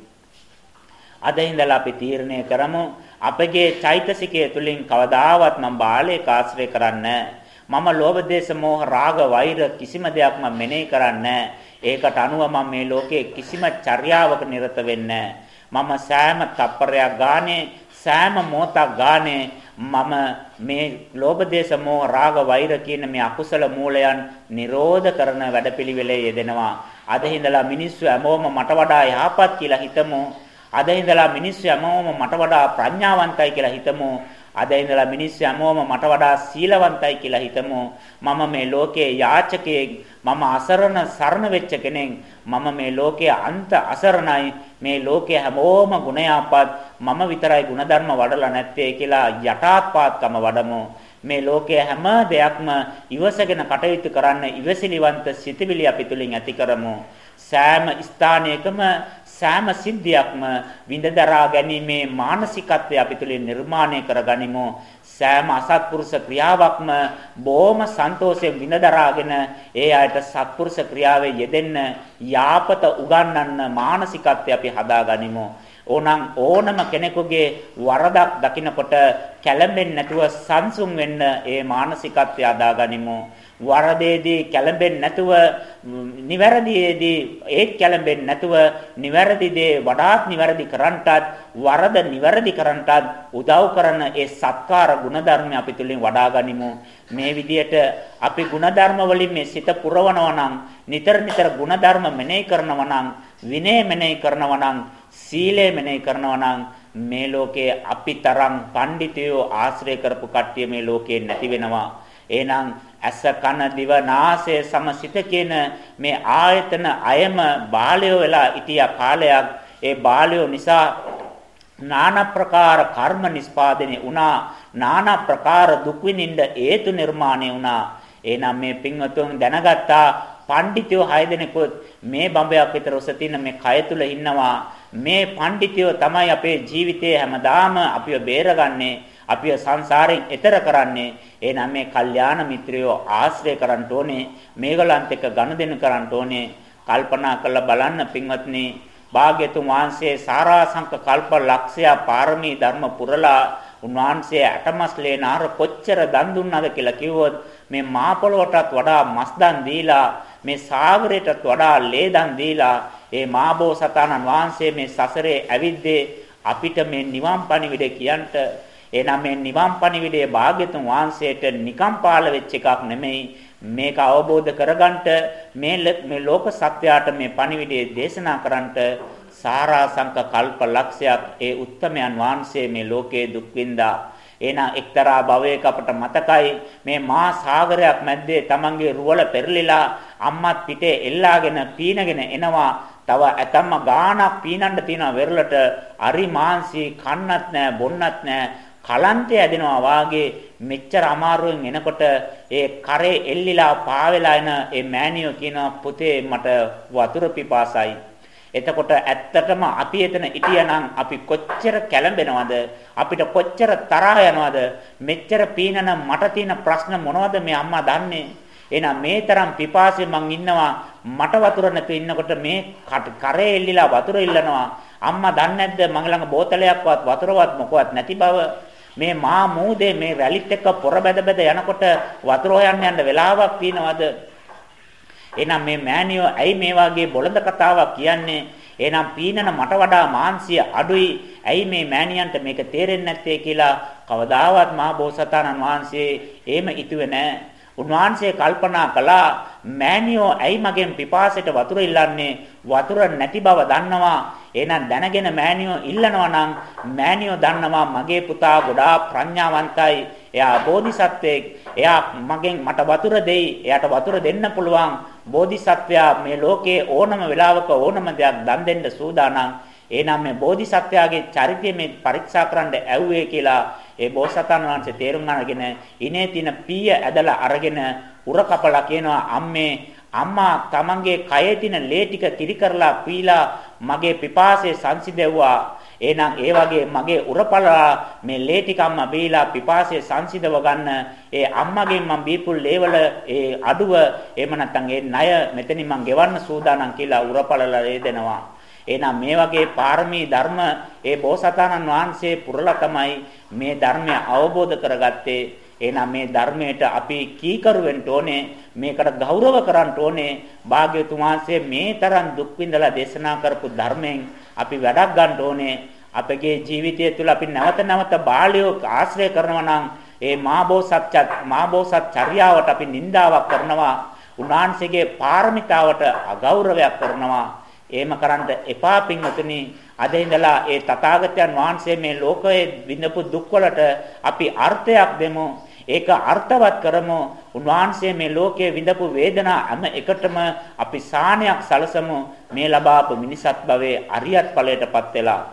අද ඉඳලා අපි තීරණය කරමු අපගේ චෛතසිකය තුලින් කවදාවත් මම බාලයක ආශ්‍රය කරන්නේ මම ලෝභ දේශ මොහ රාග වෛර කිසිම දෙයක් මම මෙනෙහි කරන්නේ ඒකට අනුව මම මේ ලෝකයේ කිසිම චර්යාවක නිරත වෙන්නේ මම සෑම තප්පරයක් ගානේ සෑම මොහොතක් ගානේ මම මේ ලෝභ දේශ මොහ රාග වෛර කියන මේ අකුසල මූලයන් නිරෝධ කරන වැඩපිළිවෙලේ යෙදෙනවා අද හිඳලා මිනිස්සු හැමෝම මට වඩා යහපත් කියලා හිතමු අද ඉඳලා මිනිස්සු හැමෝම මට වඩා ප්‍රඥාවන්තයි කියලා හිතමු. අද ඉඳලා මිනිස්සු හැමෝම මට වඩා සීලවන්තයි කියලා හිතමු. මම මේ ලෝකයේ යාචකයෙක්, මම අසරණ සරණ වෙච්ච කෙනෙක්. මම මේ ලෝකයේ අන්ත අසරණයි. මේ ලෝකයේ හැමෝම ගුණයාපත් මම විතරයි ಗುಣධර්ම වඩලා නැත්තේ කියලා යටාත්පාත්කම වඩමු. මේ ලෝකයේ හැම දෙයක්ම ඉවසගෙන කටයුතු කරන්න ඉවසිලිවන්ත සිතවිලි අපි තුලින් ඇති කරමු. සෑම ස්ථානයකම සෑම සිද්ධියක්ම විඳදරා ගැනීමේ මානසිකත්වය අපි තුළින් නිර්මාණය කරගනිමු. සෑම අසත්පුරුෂ ක්‍රියාවක්ම බොහොම සන්තෝෂයෙන් විඳදරාගෙන ඒ අයට සත්පුරුෂ ක්‍රියාවේ යෙදෙන්න යාපත උගන්වන්න මානසිකත්වය අපි හදාගනිමු. ඕනම් ඕනම කෙනෙකුගේ වරදක් දකිනකොට කැළඹෙන්නේ නැතුව සංසුන් වෙන්න ඒ මානසිකත්වය අදාගනිමු. වරදේදී කැළඹෙන්නේ නැතුව නිවැරදියේදී ඒත් කැළඹෙන්නේ නැතුව නිවැරදි දේ වඩාත් නිවැරදි කරන්නටත් වරද නිවැරදි කරන්නටත් උදව් කරන ඒ සත්කාර ගුණධර්ම අපි තුලින් වඩා ගනිමු. මේ විදියට අපි ගුණධර්ම වලින් මේ සිත පුරවනවා නම් නිතර නිතර ගුණධර්ම මෙනෙහි කරනවා නම් විනය මෙනෙහි කරනවා නම් සීලය මෙනෙහි කරනවා නම් මේ ලෝකයේ අපි තරම් පඬිතයෝ ආශ්‍රය කරපු කට්ටිය මේ ලෝකේ නැති වෙනවා. එහෙනම් ඇස කන දිව නාසය සමසිත කියන මේ ආයතන අයම බාලයෝ වෙලා හිටිය කාලයක් ඒ බාලයෝ නිසා নানা ප්‍රකාර කර්ම නිස්පාදනය වුණා নানা ප්‍රකාර දුක් විඳින්න හේතු නිර්මාණය වුණා එහෙනම් මේ පින්වතුන් දැනගත්තා පඬිතුයෝ 6 දෙනෙකුත් මේ බඹයක් විතර ඔස තියෙන මේ කය තුල ඉන්නවා මේ පඬිතුයෝ තමයි අපේ ජීවිතේ හැමදාම අපිව බේරගන්නේ අපිව සංසාරයෙන් එතර කරන්නේ එහෙනම් මේ කල්යාණ මිත්‍රයෝ ආශ්‍රය කරන්න ඕනේ මේගලන්ත එක්ක ගනුදෙනු කරන්න ඕනේ. කල්පනා කරලා බලන්න පින්වත්නි භාග්‍යතුන් වහන්සේ සාරාංශක කල්ප ලක්ෂය පාරමී ධර්ම පුරලා උන්වහන්සේ අටමස්ලේ නාර කොච්චර දන් දුන්නාද කියලා කිව්වොත් මේ මහ පොළොවටත් වඩා මස් දන් දීලා මේ සාගරයටත් වඩා ලේ දන් දීලා ඒ මාබෝසතාණන් වහන්සේ මේ සසරේ ඇවිද්දේ අපිට මේ නිවන් පණිවිඩ කියන්ට එහෙනම් මේ නිවන් පණිවිඩයේ භාග්‍යතුන් වහන්සේට නිකම් පාළ වෙච්ච එකක් නෙමෙයි. මේක අවබෝධ කරගන්නට මේ මේ ලෝක සත්‍යයට මේ පණිවිඩයේ දේශනා කරන්නට සාරාංශක කල්ප ලක්ෂයක් ඒ උත්තමයන් වහන්සේ මේ ලෝකයේ දුක් විඳා එහෙනම් එක්තරා භවයක අපට මතකයි මේ මහා සාගරයක් මැද්දේ Tamange රුවල පෙරලිලා අම්මත් පිටේ එල්ලාගෙන පීනගෙන එනවා. තව ඇතම්ම ගානක් පීනන්න තියෙන වෙරළට. අරි මාංශී කන්නත් නැහැ බොන්නත් නැහැ කලන්තය ඇදෙනවා වාගේ මෙච්චර අමාරුවෙන් එනකොට ඒ කරේ එල්ලිලා පාවෙලා එන ඒ මෑණියෝ කියන පුතේ මට වතුර පිපාසයි. එතකොට ඇත්තටම අපි එතන හිටියනම් අපි කොච්චර කැළඹෙනවද? අපිට කොච්චර තරහ යනවද? මෙච්චර පීනන මට තියෙන ප්‍රශ්න මොනවද මේ අම්මා දන්නේ? එහෙනම් මේ තරම් පිපාසයෙන් මං ඉන්නවා මට වතුර නැතුව ඉන්නකොට මේ කරේ එල්ලිලා වතුර ඉල්ලනවා. අම්මා දන්නේ නැද්ද? මං ළඟ බෝතලයක්වත් වතුරවත් මොකවත් නැති බව? මේ මහා මූදේ මේ රැලිත් එක්ක පොර බැද බැද යනකොට වතුර හොයන්න යන්න වෙලාවක් තියනවද? එහෙනම් මේ මෑණියෝ ඇයි මේ වගේ බොළඳ කතාවක් කියන්නේ? එහෙනම් පීනන මට වඩා මාංශය අඩුයි. ඇයි මේ මෑණියන්ට මේක තේරෙන්නේ නැත්තේ කියලා කවදාවත් මහා බෝසතාණන් වහන්සේ එහෙම ඉතුවේ නැහැ. උන්වහන්සේ කල්පනා කළා මෑණියෝ ඇයි මගෙන් පිපාසයට වතුර ඉල්ලන්නේ? වතුර නැති බව දන්නවා. එහෙනම් දැනගෙන මෑණියෝ ඉල්ලනවා නම් මෑණියෝ දන්නවා මගේ පුතා ගොඩාක් ප්‍රඥාවන්තයි. එයා බෝධිසත්වෙක් එයා මගෙන් මට වතුර දෙයි. එයාට වතුර දෙන්න පුළුවන්. බෝධිසත්වයා මේ ලෝකේ ඕනම වෙලාවක ඕනම දෙයක් දන් දෙන්න සූදානම්. එහෙනම් මේ බෝධිසත්වයාගේ චරිතය මේ පරීක්ෂා කරන්න ඇව්වේ කියලා ඒ බෝසතාණන් වහන්සේ තේරුම් අරගෙන ඉනේ තියෙන පීය ඇදලා අරගෙන උර කපලා කියනවා අම්මේ අම්මා තමන්ගේ කයේ තියෙන ලේ ටික කිරි කරලා පීලා මගේ පිපාසය සංසිඳෙව්වා. එහෙනම් ඒ වගේ මගේ උරපලලා මේ ලේ ටික අම්මා බීලා පිපාසය සංසිඳව ගන්න. ඒ අම්මගෙන් මම බීපු ලේවල ඒ අඩුව එහෙම නැත්නම් ඒ ණය මෙතනින් මම ගෙවන්න සූදානම් කියලා උරපලලා දෙනවා එහෙනම් මේ වගේ පාරමී ධර්ම ඒ බෝසතාණන් වහන්සේ පුරලා තමයි මේ ධර්මය අවබෝධ කරගත්තේ. එහෙනම් මේ ධර්මයට අපි කීකරු වෙන්න ඕනේ මේකට ගෞරව කරන්න ඕනේ. භාග්‍යතුන් වහන්සේ මේ තරම් දුක් විඳලා දේශනා කරපු ධර්මයෙන් අපි වැඩක් ගන්න ඕනේ. අපගේ ජීවිතය තුළ අපි නැවත නැවත බාලියෝ ආශ්‍රය කරනවා නම් ඒ මාබෝසත් මාබෝසත් චර්යාවට අපි නිඳාවක් කරනවා. උන්වහන්සේගේ පාරමිතාවට අගෞරවයක් කරනවා. එහෙම කරන්න එපා පින්වතුනි. අද ඉඳලා ඒ තථාගතයන් වහන්සේ මේ ලෝකයේ විඳපු දුක්වලට අපි අර්ථයක් දෙමු. ඒක අර්ථවත් කරමු. උන්වහන්සේ මේ ලෝකයේ විඳපු වේදනා හැම එකටම අපි සානයක් සලසමු. මේ ලබාපු මිනිසත් භවයේ අරියත් ඵලයටපත් වෙලා.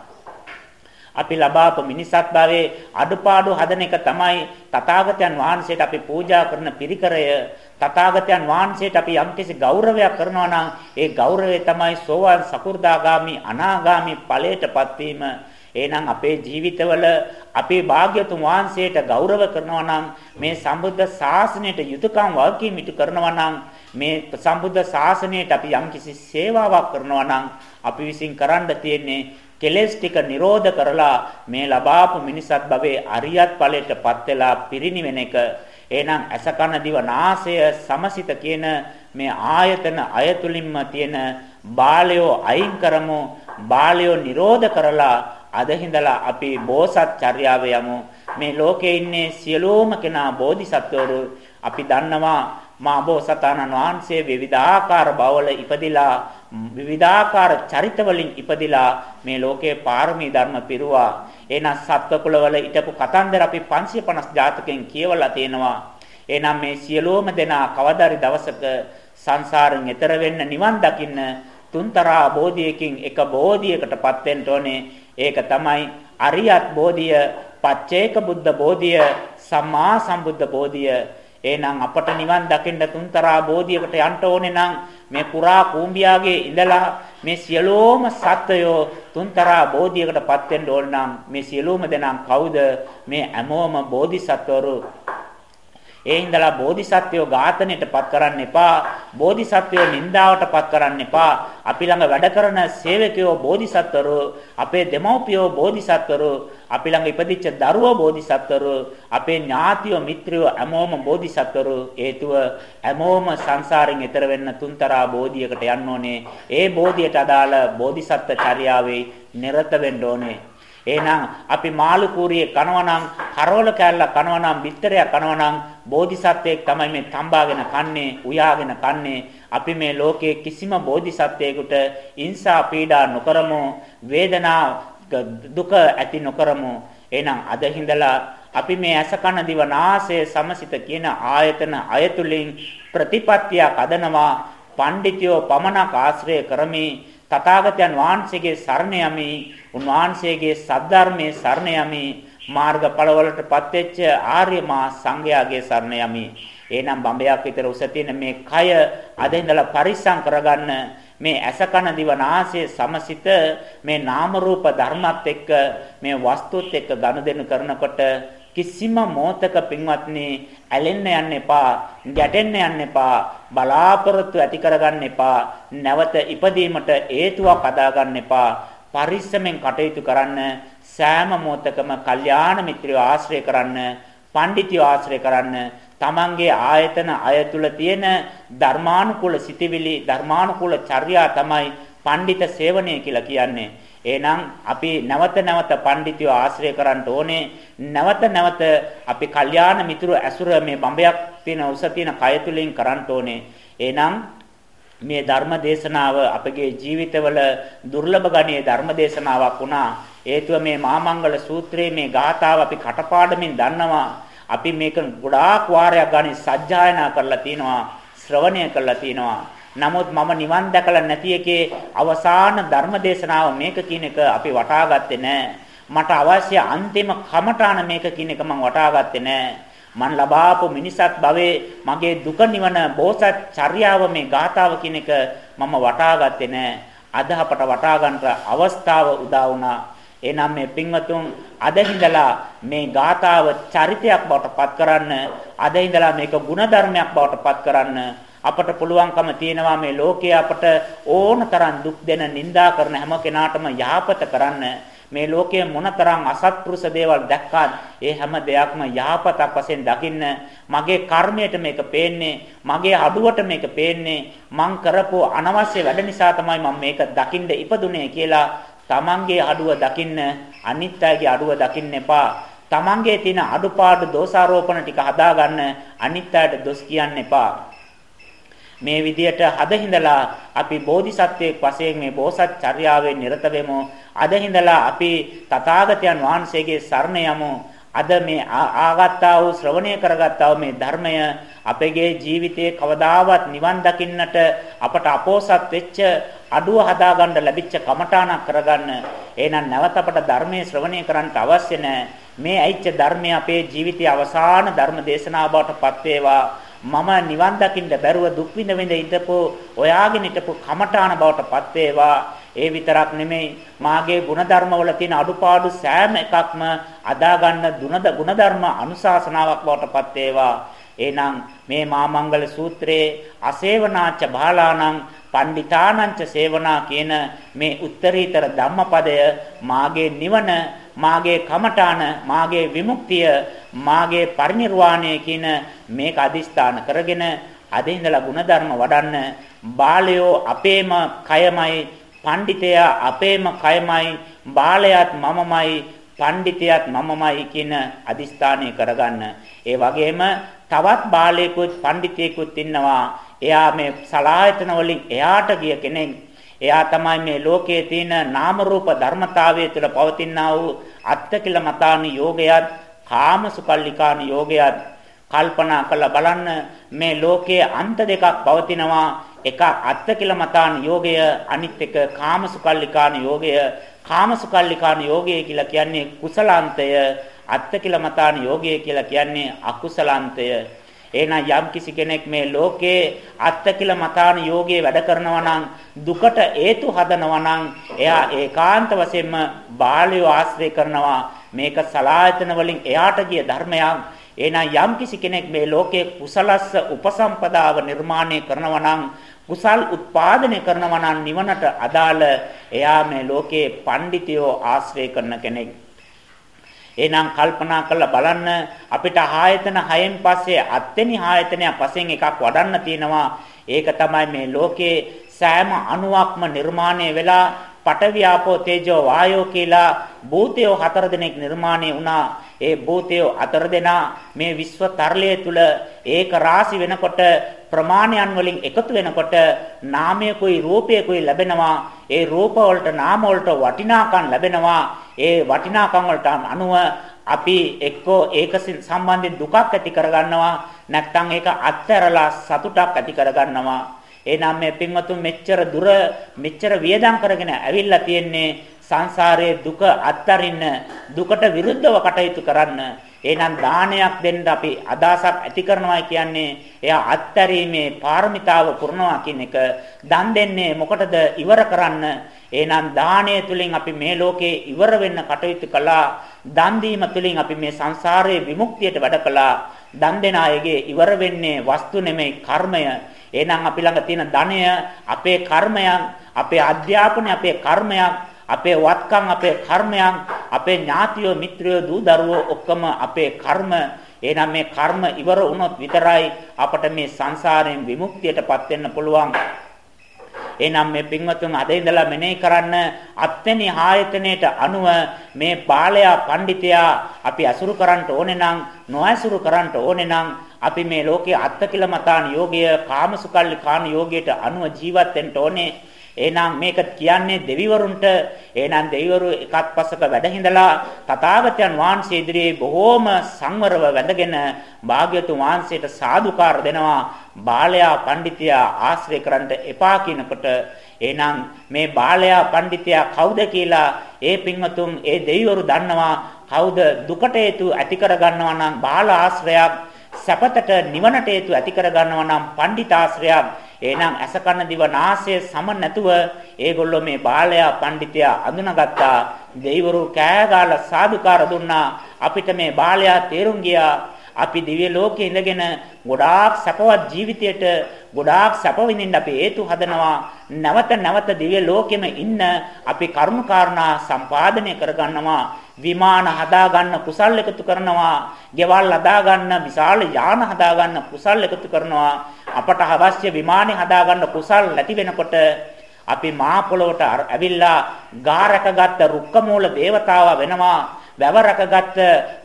අපි ලබාපු මිනිසත් භවයේ අඩුපාඩු හදන එක තමයි තථාගතයන් වහන්සේට අපි පූජා කරන පිරිකරය. තථාගතයන් වහන්සේට අපි යම්කිසි ගෞරවයක් කරනවා නම් ඒ ගෞරවය තමයි සෝවාන් සකු르දාගාමි අනාගාමි ඵලයටපත් වීම. එහෙනම් අපේ ජීවිතවල අපේ භාග්‍යතුන් වහන්සේට ගෞරව කරනවා නම් මේ සම්බුද්ධ ශාසනයට යුතුයකම් වගකීම් ඉටු කරනවා නම් මේ සම්බුද්ධ ශාසනයට අපි යම්කිසි සේවාවක් කරනවා නම් අපි විසින් කරන්න තියෙන්නේ කෙලෙස් ටික නිරෝධ කරලා මේ ලබාපු මිනිසත් භවයේ අරියත් ඵලයටපත් වෙලා පිරිනිවෙන එක. එහෙනම් අසකන දිව නාසය සමසිත කියන මේ ආයතන අයතුලින්ම තියෙන බාලයෝ අයින් කරමු බාලයෝ නිරෝධ කරලා අදහිඳලා අපි බෝසත් චර්යාව යමු. මේ ලෝකේ ඉන්නේ සියලෝම කෙනා බෝධිසත්වරු අපි දන්නවා මා බෝසතාණන් වහන්සේ විවිධාකාර භවවල ඉපදිලා විවිධාකාර චරිත වලින් ඉපදිලා මේ ලෝකේ පාරමී ධර්ම පිරුවා. එහෙනම් සත්ව කුලවල හිටපු කතන්දර අපි 550 ජාතකෙන් කියවලා තියෙනවා. එහෙනම් මේ සියලුම දෙනා කවදාරි දවසක සංසාරෙන් එතර වෙන්න නිවන් දකින්න තුන්තරා බෝධියකින් එක බෝධියකටපත් වෙන්න ඕනේ. ඒක තමයි අරියත් බෝධිය, පච්චේක බුද්ධ බෝධිය, සම්මා සම්බුද්ධ බෝධිය. එහෙනම් අපට නිවන් දකින්න තුන්තරා බෝධියකට යන්න ඕනේ නම් මේ පුරා කූඹියාගේ ඉඳලා මේ සියලෝම සත්වයෝ තුන්තරා බෝධියකටපත් වෙන්න ඕන නම් මේ සියලෝම දෙනා කවුද? මේ හැමෝම බෝධිසත්වරු ඒ හින්දලා බෝධිසත්වයෝ ඝාතනයටපත් කරන්න එපා. බෝධිසත්වයෝ නින්දාවටපත් කරන්න එපා. අපි ළඟ වැඩ කරන සේවකයෝ බෝධිසත්වරු, අපේ දෙමව්පියෝ බෝධිසත්වරු, අපි ළඟ ඉපදිච්ච දරුවෝ බෝධිසත්වරු, අපේ ඥාතියෝ මිත්‍රයෝ හැමෝම බෝධිසත්වරු. හේතුව හැමෝම සංසාරයෙන් එතර වෙන්න තුන්තරා බෝධියකට යන්න ඕනේ. ඒ බෝධියට අදාළ බෝධිසත්ව චර්යාවේ නිරත වෙන්න ඕනේ. එහෙනම් අපි මාළු කූරියේ කනවනම් කරවල කෑල්ල කනවනම් බිත්තරයක් කනවනම් බෝධිසත්වයෙක් තමයි මේ තම්බාගෙන කන්නේ උයාගෙන කන්නේ. අපි මේ ලෝකයේ කිසිම බෝධිසත්වයෙකුට ඉන්සා පීඩා නොකරමු වේදනා දුක ඇති නොකරමු. එහෙනම් අද හිඳලා අපි මේ ඇස කන දිව නාසය සමසිත කියන ආයතන අයතුලින් ප්‍රතිපත්තියක් අදනවා පඬිතියෝ පමණක් ආශ්‍රය කරමි. තථාගතයන් වහන්සේගේ සරණ යමි. උන්වහන්සේගේ සද්ධර්මයේ සරණ යමි. මාර්ගඵලවලටපත් වෙච්ච ආර්ය මා සංඝයාගේ සරණ යමි. එහෙනම් බඹයක් විතර උස තියෙන මේ කය අද ඉඳලා පරිස්සම් කරගන්න. මේ ඇස කන දිව නාසය සමසිත මේ නාම රූප ධර්මත් එක්ක මේ වස්තුත් එක්ක ගනුදෙනු කරනකොට කිසිම මොහතක පින්වත්නි ඇලෙන්න යන්න එපා ගැටෙන්න යන්න එපා බලාපොරොත්තු ඇති කරගන්න එපා නැවත ඉපදීමට හේතුවක් හදාගන්න එපා. පරිස්සමෙන් කටයුතු කරන්න සෑම මොහතකම කල්යාණ මිත්‍රයෝ ආශ්‍රය කරන්න පඬිතියෝ ආශ්‍රය කරන්න තමන්ගේ ආයතන අය තුල තියෙන ධර්මානුකූල සිටිවිලි ධර්මානුකූල චර්යා තමයි පඬිත සේවනය කියලා කියන්නේ එහෙනම් අපි නැවත නැවත පඬිතියෝ ආශ්‍රය කරන්න ඕනේ. නැවත නැවත අපි කල්යාණ මිතුරු ඇසුර මේ බඹයක් තියෙන උස තියෙන කය තුලින් කරන්න ඕනේ. එහෙනම් මේ ධර්ම දේශනාව අපගේ ජීවිතවල දුර්ලභ ගණයේ ධර්ම දේශනාවක් වුණා. හේතුව මේ මහමංගල සූත්‍රයේ මේ ගාථාව අපි කටපාඩමින් දන්නවා. අපි මේක ගොඩාක් වාරයක් ගානේ සජ්ජායනා කරලා තිනවා, ශ්‍රවණය කරලා තිනවා. නමුත් මම නිවන් දැකලා නැති එකේ අවසාන ධර්ම දේශනාව මේක කියන එක අපි වටාගත්තේ නැහැ. මට අවශ්‍ය අන්තිම කමඨාන මේක කියන එක මම වටාගත්තේ නැහැ. මන් ලබාපු මිනිසත් භවයේ මගේ දුක නිවන බෝසත් චර්යාව මේ ගාතාව කියන එක මම වටාගත්තේ නැහැ. අද අපට වටා ගන්නට අවස්ථාව උදා වුණා. එනම් මේ පින්වතුන් අද හිඳලා මේ ගාතාව චරිතයක් බවට පත් කරන්න අද හිඳලා මේක ಗುಣධර්මයක් බවට පත් කරන්න අපට පුළුවන්කම තියෙනවා මේ ලෝකයේ අපට ඕන තරම් දුක් දෙන නිඳා කරන හැම කෙනාටම යහපත කරන්න මේ ලෝකයේ මොනතරම් අසත්පුරුෂ දේවල් දැක්කත් ඒ හැම දෙයක්ම යහපතක් වශයෙන් දකින්න මගේ කර්මයට මේක පේන්නේ මගේ අඩුවට මේක පේන්නේ මං කරපු අනවශ්‍ය වැඩ නිසා තමයි මම මේක දකින්න ඉපදුනේ කියලා තමන්ගේ අඩුව දකින්න අනිත් අයගේ අඩුව දකින්න එපා. තමන්ගේ තියෙන අඩුපාඩු දෝෂාරෝපණ ටික හදාගන්න අනිත් අයට දොස් කියන්න එපා. මේ විදියට අදහිඳලා අපි බෝධිසත්වයෙක් වශයෙන් මේ බෝසත් චර්යාවෙන් නිරත වෙමු. අදහිඳලා අපි තථාගතයන් වහන්සේගේ සරණ යමු. අද මේ ආගත්තා වූ ශ්‍රවණය කරගත්තා වූ මේ ධර්මය අපගේ ජීවිතයේ කවදාවත් නිවන් දකින්නට අපට අපෝසත් වෙච්ච අඩුව හදාගන්න ලැබිච්ච කමඨාණක් කරගන්න. එහෙනම් නැවත අපට ධර්මයේ ශ්‍රවණය කරන්න අවශ්‍ය නැහැ. මේ ඇයිච්ච ධර්මය අපේ ජීවිතයේ අවසාන ධර්ම දේශනාව බවට පත් වේවා. මම නිවන් දකින්න බැරුව දුක් විඳ විඳ හිටපෝ ඔයාගෙන හිටපෝ කමඨාන බවටපත් වේවා. ඒ විතරක් නෙමෙයි මාගේ ಗುಣධර්ම වල තියෙන අඩුපාඩු සෑම එකක්ම අදා ගන්න දුනද ಗುಣධර්ම අනුශාසනාවක් බවටපත් වේවා. එහෙනම් මේ මාමංගල සූත්‍රයේ අසේවනාච්ච බාලාණං පණ්ඩිතානංච සේවනා කියන මේ උත්තරීතර ධම්මපදය මාගේ නිවන මාගේ කමඨාන මාගේ විමුක්තිය මාගේ පරිණිරවාණය කියන මේක අදිස්ථාන කරගෙන අද ඉඳලා ಗುಣධර්ම වඩන්න බාලයෝ අපේම කයමයි පඬිතයා අපේම කයමයි බාලයාත් මමමයි පඬිතයාත් මමමයි කියන අදිස්ථානය කරගන්න. ඒ වගේම තවත් බාලයෙකුත් පඬිතයෙකුත් ඉන්නවා. එයා මේ සලායතන වලින් එයාට ගිය කෙනෙක්. එයා තමයි මේ ලෝකයේ තියෙන නාම රූප ධර්මතාවය තුළ පවතිනා වූ අත්තකිල මතාන යෝගයත් කාමසුකල්ලිකාන යෝගයත් කල්පනා කරලා බලන්න මේ ලෝකයේ අන්ත දෙකක් පවතිනවා. එක අත්තකිල මතාන යෝගය අනිත් එක කාමසුකල්ලිකාන යෝගය. කාමසුකල්ලිකාන යෝගය කියලා කියන්නේ කුසලාන්තය. අත්තකිල මතාන යෝගය කියලා කියන්නේ අකුසලාන්තය. එහෙනම් යම් කිසි කෙනෙක් මේ ලෝකේ අත්තකිල මතාන යෝගයේ වැඩ කරනවා නම් දුකට හේතු හදනවා නම් එයා ඒකාන්ත වශයෙන්ම බාලයෝ ආශ්‍රය කරනවා. මේක සලායතන වලින් එයාට ගිය ධර්මයක්. එහෙනම් යම් කිසි කෙනෙක් මේ ලෝකයේ කුසලස්ස උපසම්පදාව නිර්මාණය කරනවා නම් කුසල් උත්පාදනය කරනවා නම් නිවනට අදාළ එයා මේ ලෝකයේ පඬිතියෝ ආශ්‍රය කරන කෙනෙක්. එහෙනම් කල්පනා කරලා බලන්න අපිට ආයතන හයෙන් පස්සේ අත්වෙනි ආයතනයක් වශයෙන් එකක් වඩන්න තියෙනවා. ඒක තමයි මේ ලෝකේ සෑම අණුවක්ම නිර්මාණය වෙලා පටවියාපෝ තේජෝ වායෝ කියලා භූතයෝ හතර දෙනෙක් නිර්මාණය වුණා. ඒ භූතයෝ හතර දෙනා මේ විශ්ව තරලය තුල ඒක රාශි වෙනකොට ප්‍රමාණයන් වලින් එකතු වෙනකොට නාමයකුයි රූපයකුයි ලැබෙනවා. ඒ රූප වලට නාම වලට වටිනාකම් ලැබෙනවා. ඒ වටිනාකම් වලට අනුව අපි එක්කෝ ඒක සම්බන්ධයෙන් දුකක් ඇති කරගන්නවා. නැත්නම් ඒක අත්හැරලා සතුටක් ඇති කරගන්නවා. එහෙනම් මේ පින්වතුන් මෙච්චර දුර මෙච්චර වියදම් කරගෙන ඇවිල්ලා තියෙන්නේ සංසාරයේ දුක අත්තරින්න දුකට විරුද්ධව කටයුතු කරන්න. එහෙනම් දානයක් දෙන්න අපි අදාසක් ඇති කරනවා කියන්නේ එයා අත්තරීමේ පාරමිතාව පුරනවා කියන එක. දන් දෙන්නේ මොකටද? ඉවර කරන්න. එහෙනම් දානය තුලින් අපි මේ ලෝකේ ඉවර වෙන්න කටයුතු කළා. දන් දීම තුලින් අපි මේ සංසාරයේ විමුක්තියට වැඩ කළා. දන් දෙන අයගේ ඉවර වෙන්නේ වස්තු නෙමෙයි කර්මය. එහෙනම් අපි ළඟ තියෙන ධනය අපේ කර්මයක් අපේ අධ්‍යාපනය අපේ කර්මයක් අපේ වත්කම් අපේ කර්මයන් අපේ ඥාතියෝ මිත්‍රයෝ දූ දරුවෝ ඔක්කොම අපේ කර්ම. එහෙනම් මේ කර්ම ඉවර වුණොත් විතරයි අපට මේ සංසාරයෙන් විමුක්තියටපත් වෙන්න පුළුවන්. එහෙනම් මේ පින්වතුන් අද ඉඳලා මෙනෙහි කරන්න අත්වෙනි ආයතනයේට අනුව මේ බාලයා පඬිතයා අපි අසුරු කරන්න ඕනේ නම් නොඇසුරු කරන්න ඕනේ නම් අපි මේ ලෝකයේ අත්තකිල මතාන යෝගය කාමසුකල්ලි කාණ යෝගයට අනුව ජීවත් වෙන්න ඕනේ. එහෙනම් මේක කියන්නේ දෙවිවරුන්ට. එහෙනම් දෙවිවරු එකත් පස්සක වැඩ හිඳලා තථාගතයන් වහන්සේ ඉදිරියේ බොහෝම සංවරව වැඳගෙන භාග්‍යතුන් වහන්සේට සාදුකාර දෙනවා. බාලයා පඬිතියා ආශ්‍රය කරන්න එපා කියනකොට එහෙනම් මේ බාලයා පඬිතියා කවුද කියලා ඒ පින්වතුන් ඒ දෙවිවරු දන්නවා. කවුද දුකට හේතු ඇති කර ගන්නවා නම් බාල ආශ්‍රයක් සැපතට නිවනට හේතු ඇති කර ගන්නවා නම් පඬිතාශ්‍රයක් එහෙනම් අස කන දිව නාසය සම නැතුව ඒගොල්ලෝ මේ බාලයා පඬිතයා අඳුනගත්තා. දෙවිවරු කෑ ගාලා සාදුකාර දුන්නා. අපිට මේ බාලයා තේරුම් ගියා. අපි දිව්‍ය ලෝකේ ඉඳගෙන ගොඩාක් සැපවත් ජීවිතයට ගොඩාක් සැප විඳින්න අපි හේතු හදනවා. නැවත නැවත දිව්‍ය ලෝකෙම ඉන්න අපි කර්ම කාරණා සම්පාදනය කරගන්නවා. විමාන හදාගන්න කුසල් එකතු කරනවා. ගෙවල් හදාගන්න විශාල යාන හදාගන්න කුසල් එකතු කරනවා. අපට අවශ්‍ය විමානේ හදාගන්න කුසල් නැති වෙනකොට අපි මහ පොළොවට ඇවිල්ලා ගාරකගත් රුක්ක මූල දේවතාවා වෙනවා. වැව රකගත්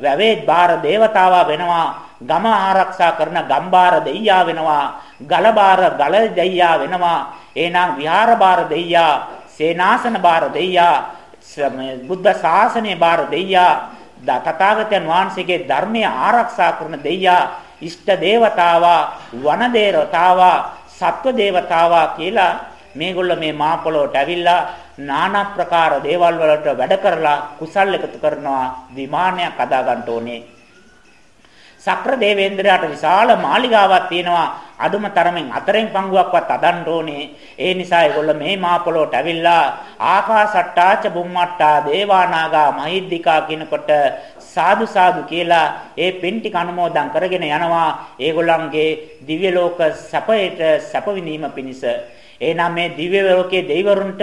වැවේ බාර දේවතාවා වෙනවා. ගම ආරක්ෂා කරන ගම්බාර දෙයියා වෙනවා. ගලබාර ගල දෙයියා වෙනවා. එහෙනම් විහාර බාර දෙයියා, සේනාසන බාර දෙයියා, බුද්ධ ශාසනය බාර දෙයියා, තථාගතයන් වහන්සේගේ ධර්මය ආරක්ෂා කරන දෙයියා, ඉෂ්ට දේවතාවා, වන දේවතාවා, සත්ව දේවතාවා කියලා මේගොල්ලෝ මේ මා පොළොවට ඇවිල්ලා নানা ප්‍රකාර දේවල් වලට වැඩ කරලා කුසල් එකතු කරනවා විමානයක් හදා ගන්න ඕනේ. සක්‍ර දේවේන්ද්‍රයාට විශාල මාලිගාවක් තියෙනවා. අඩුම තරමින් අතරෙන් පංගුවක්වත් අදන්න ඕනේ. ඒ නිසා ඒගොල්ලෝ මේ මාපලෝට ඇවිල්ලා ආකාසට්ටාච බුම්මට්ටා දේවානාගා මහිද්దికා කියනකොට සාදු සාදු කියලා ඒ පින් ටික අනුමෝදන් කරගෙන යනවා. ඒගොල්ලන්ගේ දිව්‍ය ලෝක සැපයට සැප විඳීම පිණිස එහෙනම් මේ දිව්‍ය ලෝකයේ දෙවිවරුන්ට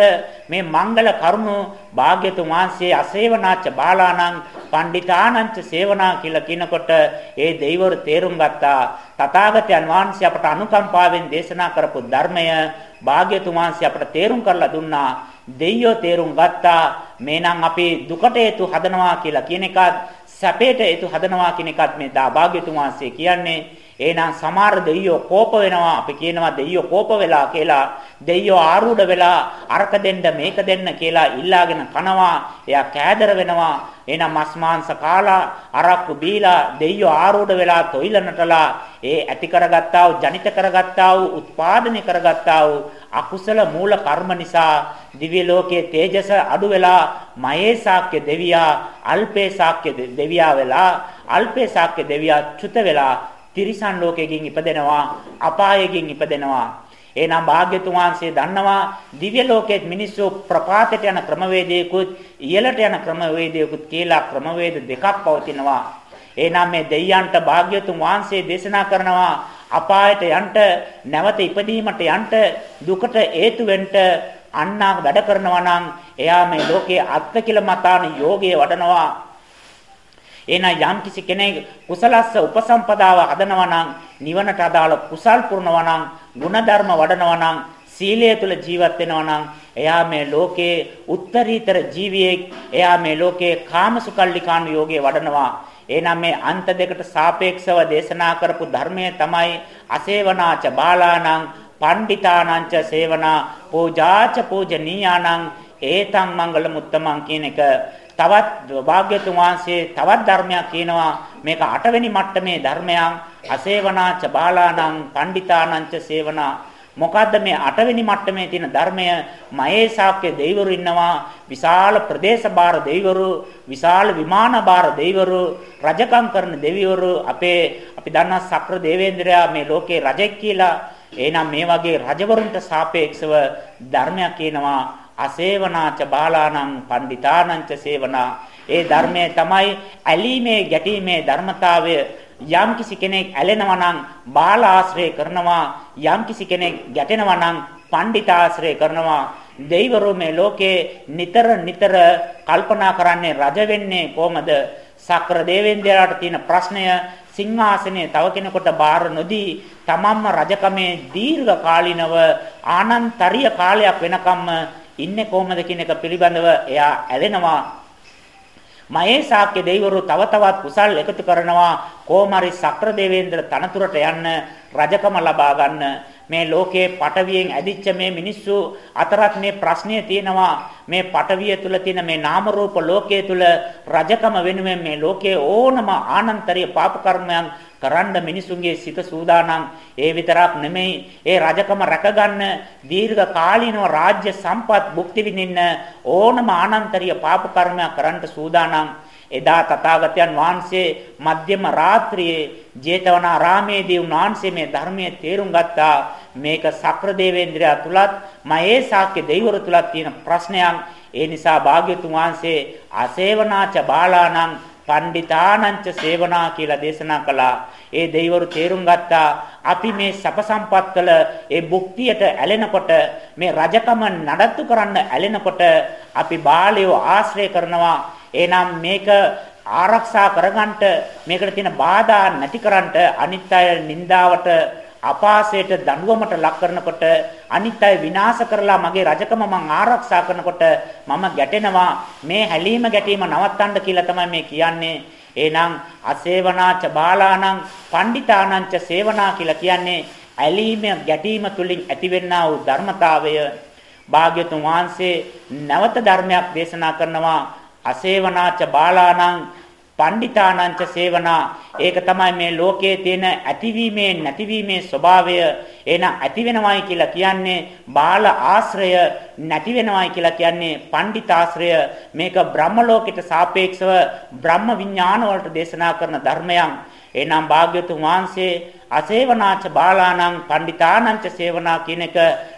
මේ මංගල කරුණු භාග්‍යතුන් වහන්සේ අසේවනාච්ච බාලාණං පණ්ඩිතානංච සේවනා කියලා කියනකොට ඒ දෙවිවරු තේරුම් ගත්තා. තථාගතයන් වහන්සේ අපට අනුකම්පාවෙන් දේශනා කරපු ධර්මය භාග්‍යතුන් වහන්සේ අපට තේරුම් කරලා දුන්නා. දෙයියෝ තේරුම් ගත්තා. මේනම් අපි දුකට හේතු හදනවා කියලා කියන එකත් සැපයට හේතු හදනවා කියන එකත් මේ දා භාග්‍යතුන් වහන්සේ කියන්නේ. එහෙනම් සමහර දෙයියෝ කෝප වෙනවා. අපි කියනවා දෙයියෝ කෝප වෙලා කියලා දෙයියෝ ආරූඪ වෙලා අරක දෙන්න මේක දෙන්න කියලා ඉල්ලාගෙන කනවා. එයා කෑදර වෙනවා. එහෙනම් මස් මාංශ කාලා අරක්කු බීලා දෙයියෝ ආරූඪ වෙලා තොইলනටලා ඒ ඇති කරගත්තා වූ ජනිත කරගත්තා වූ උත්පාදනය කරගත්තා වූ අකුසල මූල කර්ම නිසා දිව්‍ය ලෝකයේ තේජස අඩු වෙලා මහේ ශාක්‍ය දෙවියා අල්පේ ශාක්‍ය දෙවියා වෙලා අල්පේ ශාක්‍ය දෙවියා චුත වෙලා තිරිසන් ලෝකයෙන් ඉපදෙනවා අපායයෙන් ඉපදෙනවා. එහෙනම් භාග්‍යතුන් වහන්සේ දන්නවා දිව්‍ය ලෝකයේ මිනිස්සු ප්‍රපාතයට යන ක්‍රමවේදයකුත් ඉහළට යන ක්‍රමවේදයකුත් කියලා ක්‍රමවේද දෙකක් පවතිනවා. එහෙනම් මේ දෙයයන්ට භාග්‍යතුන් වහන්සේ දේශනා කරනවා අපායට යන්න නැවත ඉපදීමට යන්න දුකට හේතු වෙන්න අන්නා වැඩ කරනවා නම් එයා මේ ලෝකයේ අත්ති කියලා මතාන යෝගයේ වඩනවා. එහෙනම් යම්කිසි කෙනෙක් කුසලස්ස උපසම්පදාව හදනවා නම් නිවනට අදාළ කුසල් පුරනවා නම් ಗುಣධර්ම වඩනවා නම් සීලය තුල ජීවත් වෙනවා නම් එයා මේ ලෝකේ උත්තරීතර ජීවියෙක් එයා මේ ලෝකේ කාමසුකල්ලිකාණු යෝගයේ වඩනවා. එහෙනම් මේ අන්ත දෙකට සාපේක්ෂව දේශනා කරපු ධර්මය තමයි අසේවනාච බාලාණං පණ්ඩිතානංච සේවනා පූජාච පූජනීයානං ඒතං මංගල මුත්තමං කියන එක. තවත් භාග්‍යතුන් වහන්සේ තවත් ධර්මයක් කියනවා. මේක අටවෙනි මට්ටමේ ධර්මයන්. අසේවනාච බාලාණං පණ්ඩිතානංච සේවනා. මොකද්ද මේ අටවෙනි මට්ටමේ තියෙන ධර්මය? මහේසාක්‍ය දෙවිවරු ඉන්නවා. විශාල ප්‍රදේශ බාර දෙවිවරු විශාල විමාන බාර දෙවිවරු රජකම් කරන දෙවිවරු. අපේ අපි දන්නා සක්‍ර දේවේන්ද්‍රයා මේ ලෝකේ රජෙක් කියලා. එහෙනම් මේ වගේ රජවරුන්ට සාපේක්ෂව ධර්මයක් කියනවා. අසේවනාච බාලාණං පණ්ඩිතානංච සේවනා. ඒ ධර්මයේ තමයි ඇලීමේ ගැටීමේ ධර්මතාවය. යම්කිසි කෙනෙක් ඇලෙනවා නම් බාල ආශ්‍රය කරනවා යම්කිසි කෙනෙක් ගැටෙනවා නම් පණ්ඩිත ආශ්‍රය කරනවා. දෙවිවරු මේ ලෝකේ නිතර නිතර කල්පනා කරන්නේ රජ වෙන්නේ කොහමද? සක්‍ර දේවේන්ද්‍රයාට තියෙන ප්‍රශ්නය සිංහාසනයේ තව කෙනෙකුට බාර නොදී තමන්ම රජකමේ දීර්ඝ කාලිනව ආනන්තරිය කාලයක් වෙනකම්ම ඉන්නේ කොහොමද කියන එක පිළිබඳව එයා ඇලෙනවා. මහේ ශාක්‍ය දෙවිවරු තව තවත් කුසල් එකතු කරනවා කොහොමරි සක්‍ර දේවේන්ද්‍ර තනතුරට යන්න රජකම ලබා ගන්න මේ ලෝකයේ පටවියෙන් ඇදිච්ච මේ මිනිස්සු අතරත් මේ ප්‍රශ්නය තියෙනවා. මේ පටවිය තුල තියෙන මේ නාම රූප ලෝකයේ තුල රජකම වෙනුවෙන් මේ ලෝකයේ ඕනම ආනන්තරීය පාප කර්මයන් කරන්න මිනිසුන්ගේ සිත සූදානම්. ඒ විතරක් නෙමෙයි ඒ රජකම රැකගන්න දීර්ඝ කාලීනව රාජ්‍ය සම්පත් භුක්ති විඳින්න ඕනම ආනන්තරීය පාප කර්මයක් කරන්න සූදානම්. එදා තථාගතයන් වහන්සේ මධ්‍යම රාත්‍රියේ ජේතවනාරාමේදී උන්වහන්සේ මේ ධර්මයේ තේරුම් ගත්තා මේක සක්‍ර දේවේන්ද්‍රයා තුලත් මහේ ශාක්‍ය දෙවිවරු තුලත් තියෙන ප්‍රශ්නයක් ඒ නිසා භාග්‍යතුන් වහන්සේ අසේවනාච බාලාණං පණ්ඩිතානංච සේවනා කියලා දේශනා කළා. ඒ දෙවිවරු තේරුම් ගත්තා අපි මේ සැප සම්පත්වල ඒ භුක්තියට ඇලෙනකොට මේ රජකම නඩත්තු කරන්න ඇලෙනකොට අපි බාලයව ආශ්‍රය කරනවා. එහෙනම් මේක ආරක්ෂා කරගන්නට මේකට තියෙන බාධා නැතිකරන්නට අනිත් අය නින්දාවට අපාසයට දඬුවමට ලක් කරනකොට අනිත් අය විනාශ කරලා මගේ රජකම මං ආරක්ෂා කරනකොට මම ගැටෙනවා. මේ හැලීම ගැටීම නවත්තන්න කියලා තමයි මේ කියන්නේ. එහෙනම් අසේවනාච බාලාණං පණ්ඩිතානංච සේවනා කියලා කියන්නේ ඇලීම ගැටීම තුලින් ඇතිවෙනා වූ ධර්මතාවය. භාග්‍යතුන් වහන්සේ නැවත ධර්මයක් දේශනා කරනවා. අසේවනාච බාලාණං පණ්ඩිතානංච සේවනා. ඒක තමයි මේ ලෝකයේ තියෙන ඇතිවීමේ නැතිවීමේ ස්වභාවය. එන ඇති වෙනවයි කියලා කියන්නේ බාල ආශ්‍රය නැති වෙනවයි කියලා කියන්නේ පණ්ඩිතාශ්‍රය. මේක බ්‍රහ්ම ලෝකයට සාපේක්ෂව බ්‍රහ්ම විඥාන වලට දේශනා කරන ධර්මයන්. එනම් භාග්‍යතුන් වහන්සේ අසේවනාච බාලාණං පණ්ඩිතානංච සේවනා කියන එක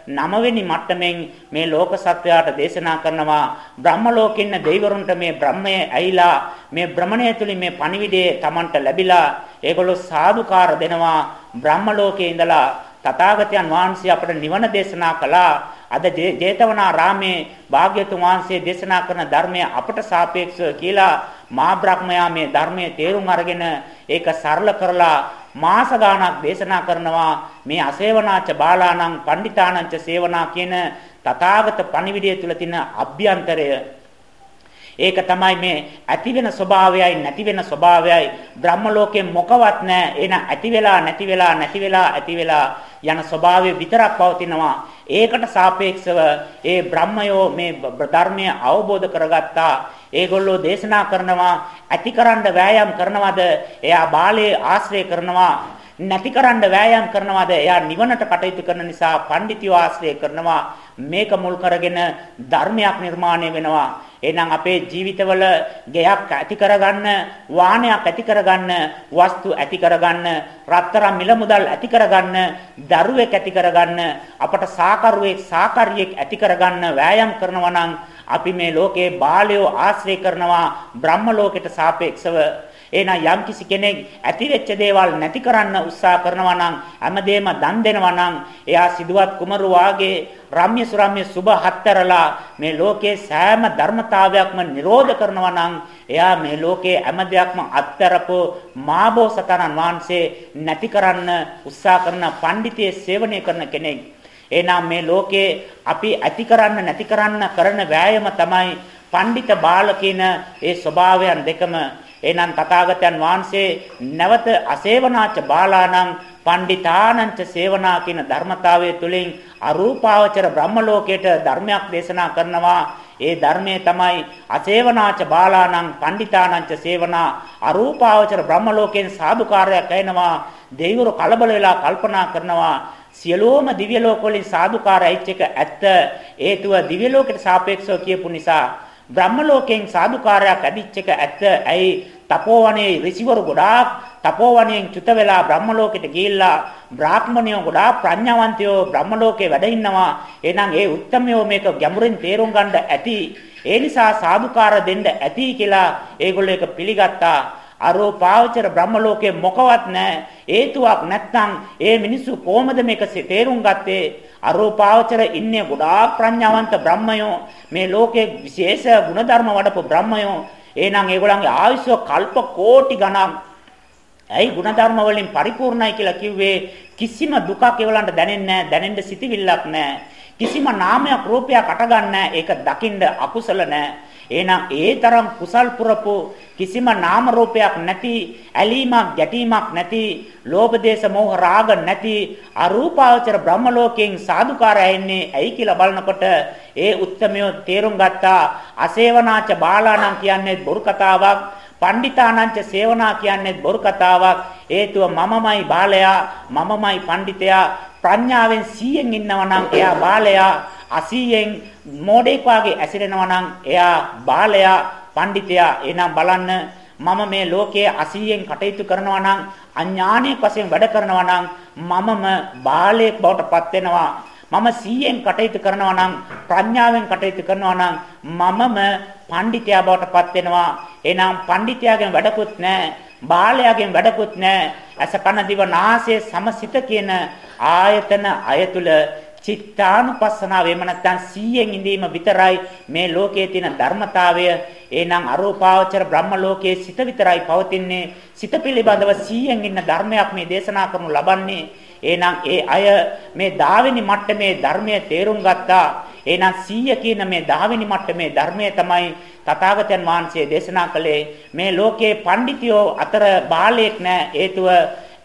නවවෙනි මට්ටමින් මේ ලෝක සත්වයාට දේශනා කරනවා. බ්‍රහ්ම ලෝකෙින්න දෙවිවරුන්ට මේ බ්‍රහ්මයේ ඇයිලා මේ භ්‍රමණය තුලින් මේ පණිවිඩය Tamanට ලැබිලා ඒගොල්ලෝ සාදුකාර දෙනවා. බ්‍රහ්ම ලෝකයේ ඉඳලා තථාගතයන් වහන්සේ අපට නිවන දේශනා කළා. අද ජේතවනාරාමේ භාග්‍යතුන් වහන්සේ දේශනා කරන ධර්මය අපට සාපේක්ෂව කියලා මා බ්‍රහ්මයා මේ ධර්මයේ තේරුම් අරගෙන ඒක සරල කරලා මාස ගාණක් දේශනා කරනවා. මේ අසේවනාච බාලාණං පණ්ඩිතානංච සේවනා කියන තථාගත පණිවිඩය තුල තියෙන අභ්‍යන්තරය ඒක තමයි මේ ඇති වෙන ස්වභාවයයි නැති වෙන ස්වභාවයයි. බ්‍රහ්ම ලෝකේ මොකවත් නැහැ. එන ඇති වෙලා නැති වෙලා නැති වෙලා ඇති වෙලා යන ස්වභාවය විතරක් පවතිනවා. ඒකට සාපේක්ෂව ඒ බ්‍රහ්මයෝ මේ ධර්මය අවබෝධ කරගත්තා. ඒගොල්ලෝ දේශනා කරනවා ඇතිකරන්න වෑයම් කරනවද? එයා බාලයේ ආශ්‍රය කරනවා. නැතිකරන්න වෑයම් කරනවද? එයා නිවනට කටයුතු කරන නිසා පඬිතිව ආශ්‍රය කරනවා. මේක මුල් කරගෙන ධර්මයක් නිර්මාණය වෙනවා. එහෙනම් අපේ ජීවිතවල ගෙයක් ඇති කරගන්න, වාහනයක් ඇති කරගන්න, වස්තු ඇති කරගන්න, රත්තරන් මිල මුදල් ඇති කරගන්න, දරුවෙක් ඇති කරගන්න, අපට සාකරුවෙක් සාකරියෙක් ඇති කරගන්න වෑයම් කරනවා නම් අපි මේ ලෝකේ බාලයෝ ආශ්‍රය කරනවා බ්‍රහ්ම ලෝකයට සාපේක්ෂව එහෙනම් යම්කිසි කෙනෙක් ඇති වෙච්ච දේවල් නැති කරන්න උත්සාහ කරනවා නම් හැමදේම දන් දෙනවා නම් එයා සිදුවත් කුමරු වාගේ රම්‍ය සුරම්‍ය සුභ හත්තරලා මේ ලෝකේ සෑම ධර්මතාවයක්ම නිරෝධ කරනවා නම් එයා මේ ලෝකේ හැම දෙයක්ම අත්තරපෝ මාබෝසතරන් වහන්සේ නැති කරන්න උත්සාහ කරන පඬිතේ සේවනය කරන කෙනෙක්. එහෙනම් මේ ලෝකේ අපි ඇති කරන්න නැති කරන්න කරන වෑයම තමයි පඬිත බාල කියන ඒ ස්වභාවයන් දෙකම එහෙනම් තථාගතයන් වහන්සේ නැවත අසේවනාච බාලාණං පණ්ඩිතානංච සේවනා කියන ධර්මතාවය තුළින් අරූපාවචර බ්‍රහ්ම ලෝකයට ධර්මයක් දේශනා කරනවා. ඒ ධර්මයේ තමයි අසේවනාච බාලාණං පණ්ඩිතානංච සේවනා. අරූපාවචර බ්‍රහ්ම ලෝකෙන් සාදුකාරයක් ඇෙනවා දෙවිවරු කලබල වෙලා කල්පනා කරනවා. සියලුම දිව්‍ය ලෝක වලින් සාදුකාරයිච් එක ඇත්ත. හේතුව දිව්‍ය ලෝකයට සාපේක්ෂව කියපු නිසා බ්‍රහ්ම ලෝකයෙන් සාදුකාරයක් ඇදිච්ච එක ඇත්ත. ඇයි? තපෝවනයේ ඍෂිවරු ගොඩාක් තපෝවනයෙන් චුත වෙලා බ්‍රහ්ම ලෝකෙට ගිහිල්ලා බ්‍රාහ්මණයෝ ගොඩාක් ප්‍රඥාවන්තයෝ බ්‍රහ්ම ලෝකේ වැඩ ඉන්නවා. එහෙනම් ඒ උත්තමයෝ මේක ගැඹුරින් තේරුම් ගන්න ඇති. ඒ නිසා සාදුකාර දෙන්න ඇති කියලා ඒගොල්ලෝ ඒක පිළිගත්තා. අරෝපාවචර බ්‍රහ්ම ලෝකේ මොකවත් නැහැ. හේතුවක් නැත්නම් ඒ මිනිස්සු කොහොමද මේක තේරුම් ගත්තේ? අරෝපාවචර ඉන්නේ ගොඩාක් ප්‍රඥාවන්ත බ්‍රහ්මයෝ. මේ ලෝකේ විශේෂ ಗುಣධර්ම වඩපු බ්‍රහ්මයෝ. එහෙනම් ඒගොල්ලන්ගේ ආයුෂ කල්ප කෝටි ගණන්. ඇයි ಗುಣධර්ම වලින් පරිපූර්ණයි කියලා කිව්වේ? කිසිම දුකක් ඒගොල්ලන්ට දැනෙන්නේ නැහැ දැනෙන්න සිටිවිල්ලක් නැහැ. කිසිම නාමයක් රූපයක් අටගන්න ඒක දකින්න අකුසල නැහැ. එහෙනම් ඒ තරම් කුසල් පුරපු කිසිම නාම රූපයක් නැති ඇලීමක් ගැටීමක් නැති ලෝභ දේශ මොහ රාග නැති අරූපාවචර බ්‍රහ්ම ලෝකයෙන් සාදුකාරය එන්නේ ඇයි කියලා බලනකොට ඒ උත්තමයෝ තේරුම් ගත්තා අසේවනාච බාලාණන් කියන්නේ බොරු කතාවක් පණ්ඩිතානංච සේවනා කියන්නේ බොරු කතාවක්. හේතුව මමමයි බාලයා මමමයි පණ්ඩිතයා. ප්‍රඥාවෙන් 100න් ඉන්නවා නම් එයා බාලයා. 80න් මෝඩෙක් වාගේ ඇසිරෙනවා නම් එයා බාලයා පඬිතයා එහෙනම් බලන්න මම මේ ලෝකයේ 80න් කටයුතු කරනවා නම් අඥානීය වශයෙන් වැඩ කරනවා නම් මමම බාලයෙක් බවට පත් වෙනවා මම 100න් කටයුතු කරනවා නම් ප්‍රඥාවෙන් කටයුතු කරනවා නම් මමම පඬිතයා බවට පත් වෙනවා එහෙනම් පඬිතියාගෙන් වැඩකුත් නැහැ. බාලයාගෙන් වැඩකුත් නැහැ. ඇස කන දිව නාසය සමසිත කියන ආයතන අයතුල චිත්තානුපස්සනාව එහෙම නැත්නම් 100න් ඉඳීම විතරයි මේ ලෝකයේ තියෙන ධර්මතාවය. එහෙනම් අරූපාවචර බ්‍රහ්ම ලෝකයේ සිත විතරයි පවතින්නේ. සිත පිළිබඳව 100න් ඉන්න ධර්මයක් මේ දේශනා කරනු ලබන්නේ. එහෙනම් ඒ අය මේ දාවෙනි මට්ටමේ ධර්මයේ තේරුම් ගත්තා. එහෙනම් 100 කියන මේ දාවෙනි මට්ටමේ ධර්මයේ තමයි තථාගතයන් වහන්සේ දේශනා කළේ මේ ලෝකේ පඬිතියෝ අතර බාලයෙක් නැහැ හේතුව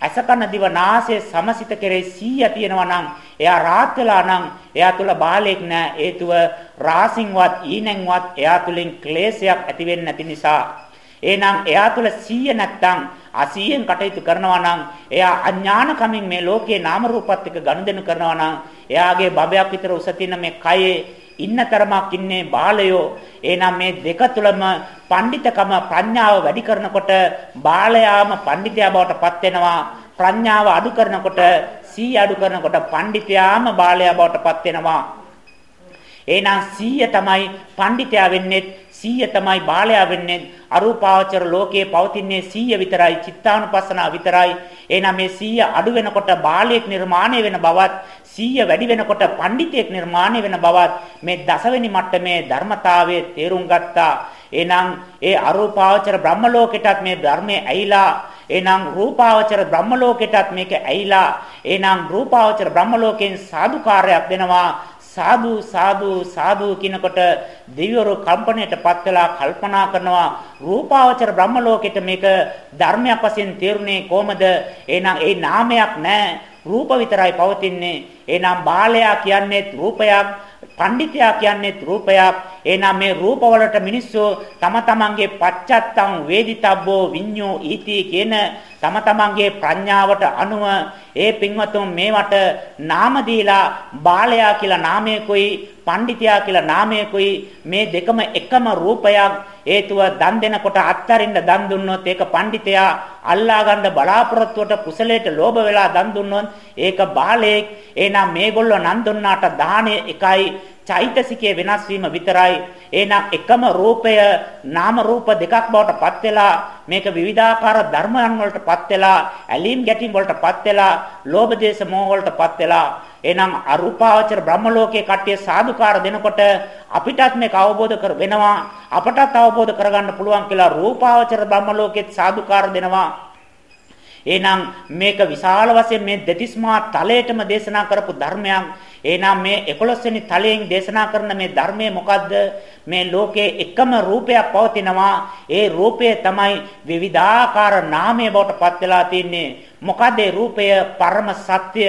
අසකන දිව නාසය සමසිත කෙරේ 100 තියෙනවා නම් එයා රාත් වෙලා නම් එයා තුල බාලයෙක් නැහැ හේතුව රාසින්වත් ඊනෙන්වත් එයා තුලින් ක්ලේශයක් ඇති වෙන්නේ නැති නිසා. එහෙනම් එයා තුල 100 නැත්තම් 80න් කටයුතු කරනවා නම් එයා අඥානකමින් මේ ලෝකයේ නාම රූපات එක්ක ගනුදෙනු කරනවා නම් එයාගේ බබයක් විතර උස තියෙන මේ කයේ ඉන්න තරමක් ඉන්නේ බාලයෝ. එහෙනම් මේ දෙක තුලම පඬිතකම ප්‍රඥාව වැඩි කරනකොට බාලයාම පඬිතයා බවට පත් වෙනවා. ප්‍රඥාව අඩු කරනකොට සී අඩු කරනකොට පඬිතයාම බාලයා බවට පත් වෙනවා. එහෙනම් 100 තමයි පඬිතයා වෙන්නේ 100 තමයි බාලයා වෙන්නේ. අරූපාවචර ලෝකයේ පවතින්නේ 100 විතරයි චිත්තානුපස්සනාව විතරයි. එහෙනම් මේ 100 අඩු වෙනකොට බාලයෙක් නිර්මාණය වෙන බවත් 100 වැඩි වෙනකොට පඬිතෙක් නිර්මාණය වෙන බවත් මේ දසවෙනි මට්ටමේ ධර්මතාවයේ තේරුම් ගත්තා. එහෙනම් ඒ අරූපාවචර බ්‍රහ්ම ලෝකෙටත් මේ ධර්මයේ ඇහිලා එහෙනම් රූපාවචර බ්‍රහ්ම ලෝකෙටත් මේක ඇහිලා එහෙනම් රූපාවචර බ්‍රහ්ම ලෝකෙන් සාදුකාරයක් දෙනවා. සාදු සාදු සාදු කියනකොට දෙවිවරු කම්පණයටපත් වෙලා කල්පනා කරනවා රූපාවචර බ්‍රහ්ම ලෝකෙට මේක ධර්මයක් වශයෙන් තේරුනේ කොහමද? එහෙනම් ඒ නාමයක් නැහැ රූප විතරයි පවතින්නේ. එහෙනම් බාලයා කියන්නේ රූපයක් පඬිතයා කියන්නේ රූපයක්. එහෙනම් මේ රූපවලට මිනිස්සු තම තමන්ගේ පච්චත්තං වේදිතබ්බෝ විඤ්ඤෝ ඊති කියන තම තමන්ගේ ප්‍රඥාවට අනුව ඒ පින්වතුන් මේවට නාම දීලා බාලයා කියලා නාමයකුයි පඬිතයා කියලා නාමයකුයි මේ දෙකම එකම රූපයක්. හේතුව දන් දෙනකොට අත්තරින්න දන් දුන්නොත් ඒක පඬිතයා අල්ලා ගන්න බලාපොරොත්තුවට කුසලයට ලෝභ වෙලා දන් දුන්නොත් ඒක බාලයෙක්. එහෙනම් මේගොල්ලෝ නන් දුන්නාට දාහනේ එකයි. චෛතසිකයේ වෙනස් වීම විතරයි. එහෙනම් එකම රූපය නාම රූප දෙකක් බවට පත් වෙලා මේක විවිධාකාර ධර්මයන් වලට පත් වෙලා ඇලීම් ගැටීම් වලට පත් වෙලා ලෝභ දේශ මොහ වලට පත් වෙලා එහෙනම් අරූපාවචර බ්‍රහ්ම ලෝකයේ කට්ටිය සාදුකාර දෙනකොට අපිටත් මේක අවබෝධ කර වෙනවා අපටත් අවබෝධ කරගන්න පුළුවන් කියලා රූපාවචර බ්‍රහ්ම ලෝකෙත් සාදුකාර දෙනවා එහෙනම් මේක විශාල වශයෙන් මේ දෙතිස්මා තලයටම දේශනා කරපු ධර්මයක් එහෙනම් මේ 11 වෙනි තලයෙන් දේශනා කරන මේ ධර්මයේ මොකද්ද? මේ ලෝකේ එකම රූපයක් පවතිනවා. ඒ රූපය තමයි විවිධාකාර නාමයේ බවට පත් වෙලා තින්නේ. මොකද ඒ රූපය පරම සත්‍ය.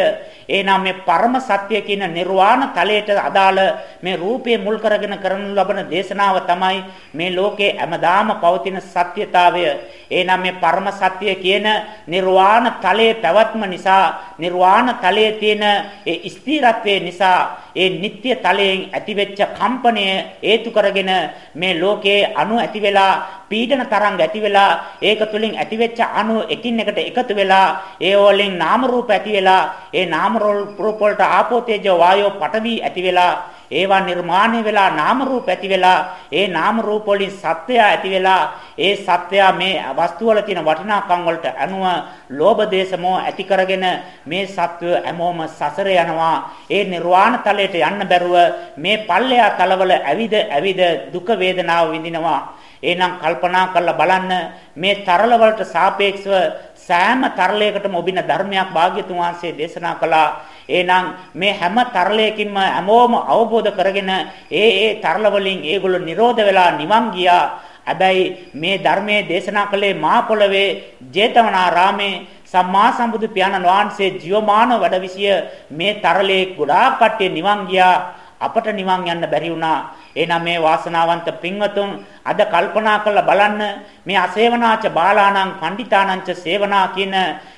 එහෙනම් මේ පරම සත්‍ය කියන නිර්වාණ තලයට අදාළ මේ රූපය මුල් කරගෙන කරන ලබන දේශනාව තමයි මේ ලෝකේ හැමදාම පවතින සත්‍යතාවය. එහෙනම් මේ පරම සත්‍ය කියන නිර්වාණ තලයේ පැවැත්ම නිසා නිර්වාණ තලයේ තියෙන ඒ ස්ථිරත්වයේ නිසා ඒ නিত্য තලයෙන් ඇතිවෙච්ච කම්පණය හේතු කරගෙන මේ ලෝකයේ අණු ඇති වෙලා පීඩන තරංග ඇති වෙලා ඒක තුලින් ඇතිවෙච්ච අණු එකින් එකට එකතු වෙලා ඒ වලින් නාම රූප ඇති වෙලා ඒ නාම රූප වලට ආපෝ තේජෝ වායෝ පඨවි ඇති වෙලා ඒවා නිර්මාණය වෙලා නාම රූප ඇති වෙලා ඒ නාම රූප වලින් සත්‍යය ඇති වෙලා ඒ සත්‍යය මේ වස්තු වල තියෙන වටිනාකම් වලට අනුව ලෝභ දේශ මොහ ඇති කරගෙන මේ සත්වය හැමෝම සසර යනවා. ඒ නිර්වාණ තලයට යන්න බැරුව මේ පල්ලෙයා තලවල ඇවිද ඇවිද දුක වේදනාව විඳිනවා. එහෙනම් කල්පනා කරලා බලන්න මේ තරල වලට සාපේක්ෂව සෑම තරලයකටම ඔබින ධර්මයක් භාග්‍යතුන් වහන්සේ දේශනා කළා. එහෙනම් මේ හැම තරලයකින්ම හැමෝම අවබෝධ කරගෙන ඒ ඒ තරල වලින් ඒගොල්ලෝ නිරෝධ වෙලා නිවන් ගියා. හැබැයි මේ ධර්මයේ දේශනා කළේ මා පොළවේ ජේතවනාරාමේ සම්මා සම්බුදු පියාණන් වහන්සේ ජීවමාන වැඩවිසිය මේ තරලේ ගොඩාක් කට්ටිය නිවන් ගියා. අපට නිවන් යන්න බැරි වුණා. එහෙනම් මේ වාසනාවන්ත පින්වතුන් අද කල්පනා කරලා බලන්න මේ අසේවනාච බාලාණං පණ්ඩිතානංච සේවනා කියන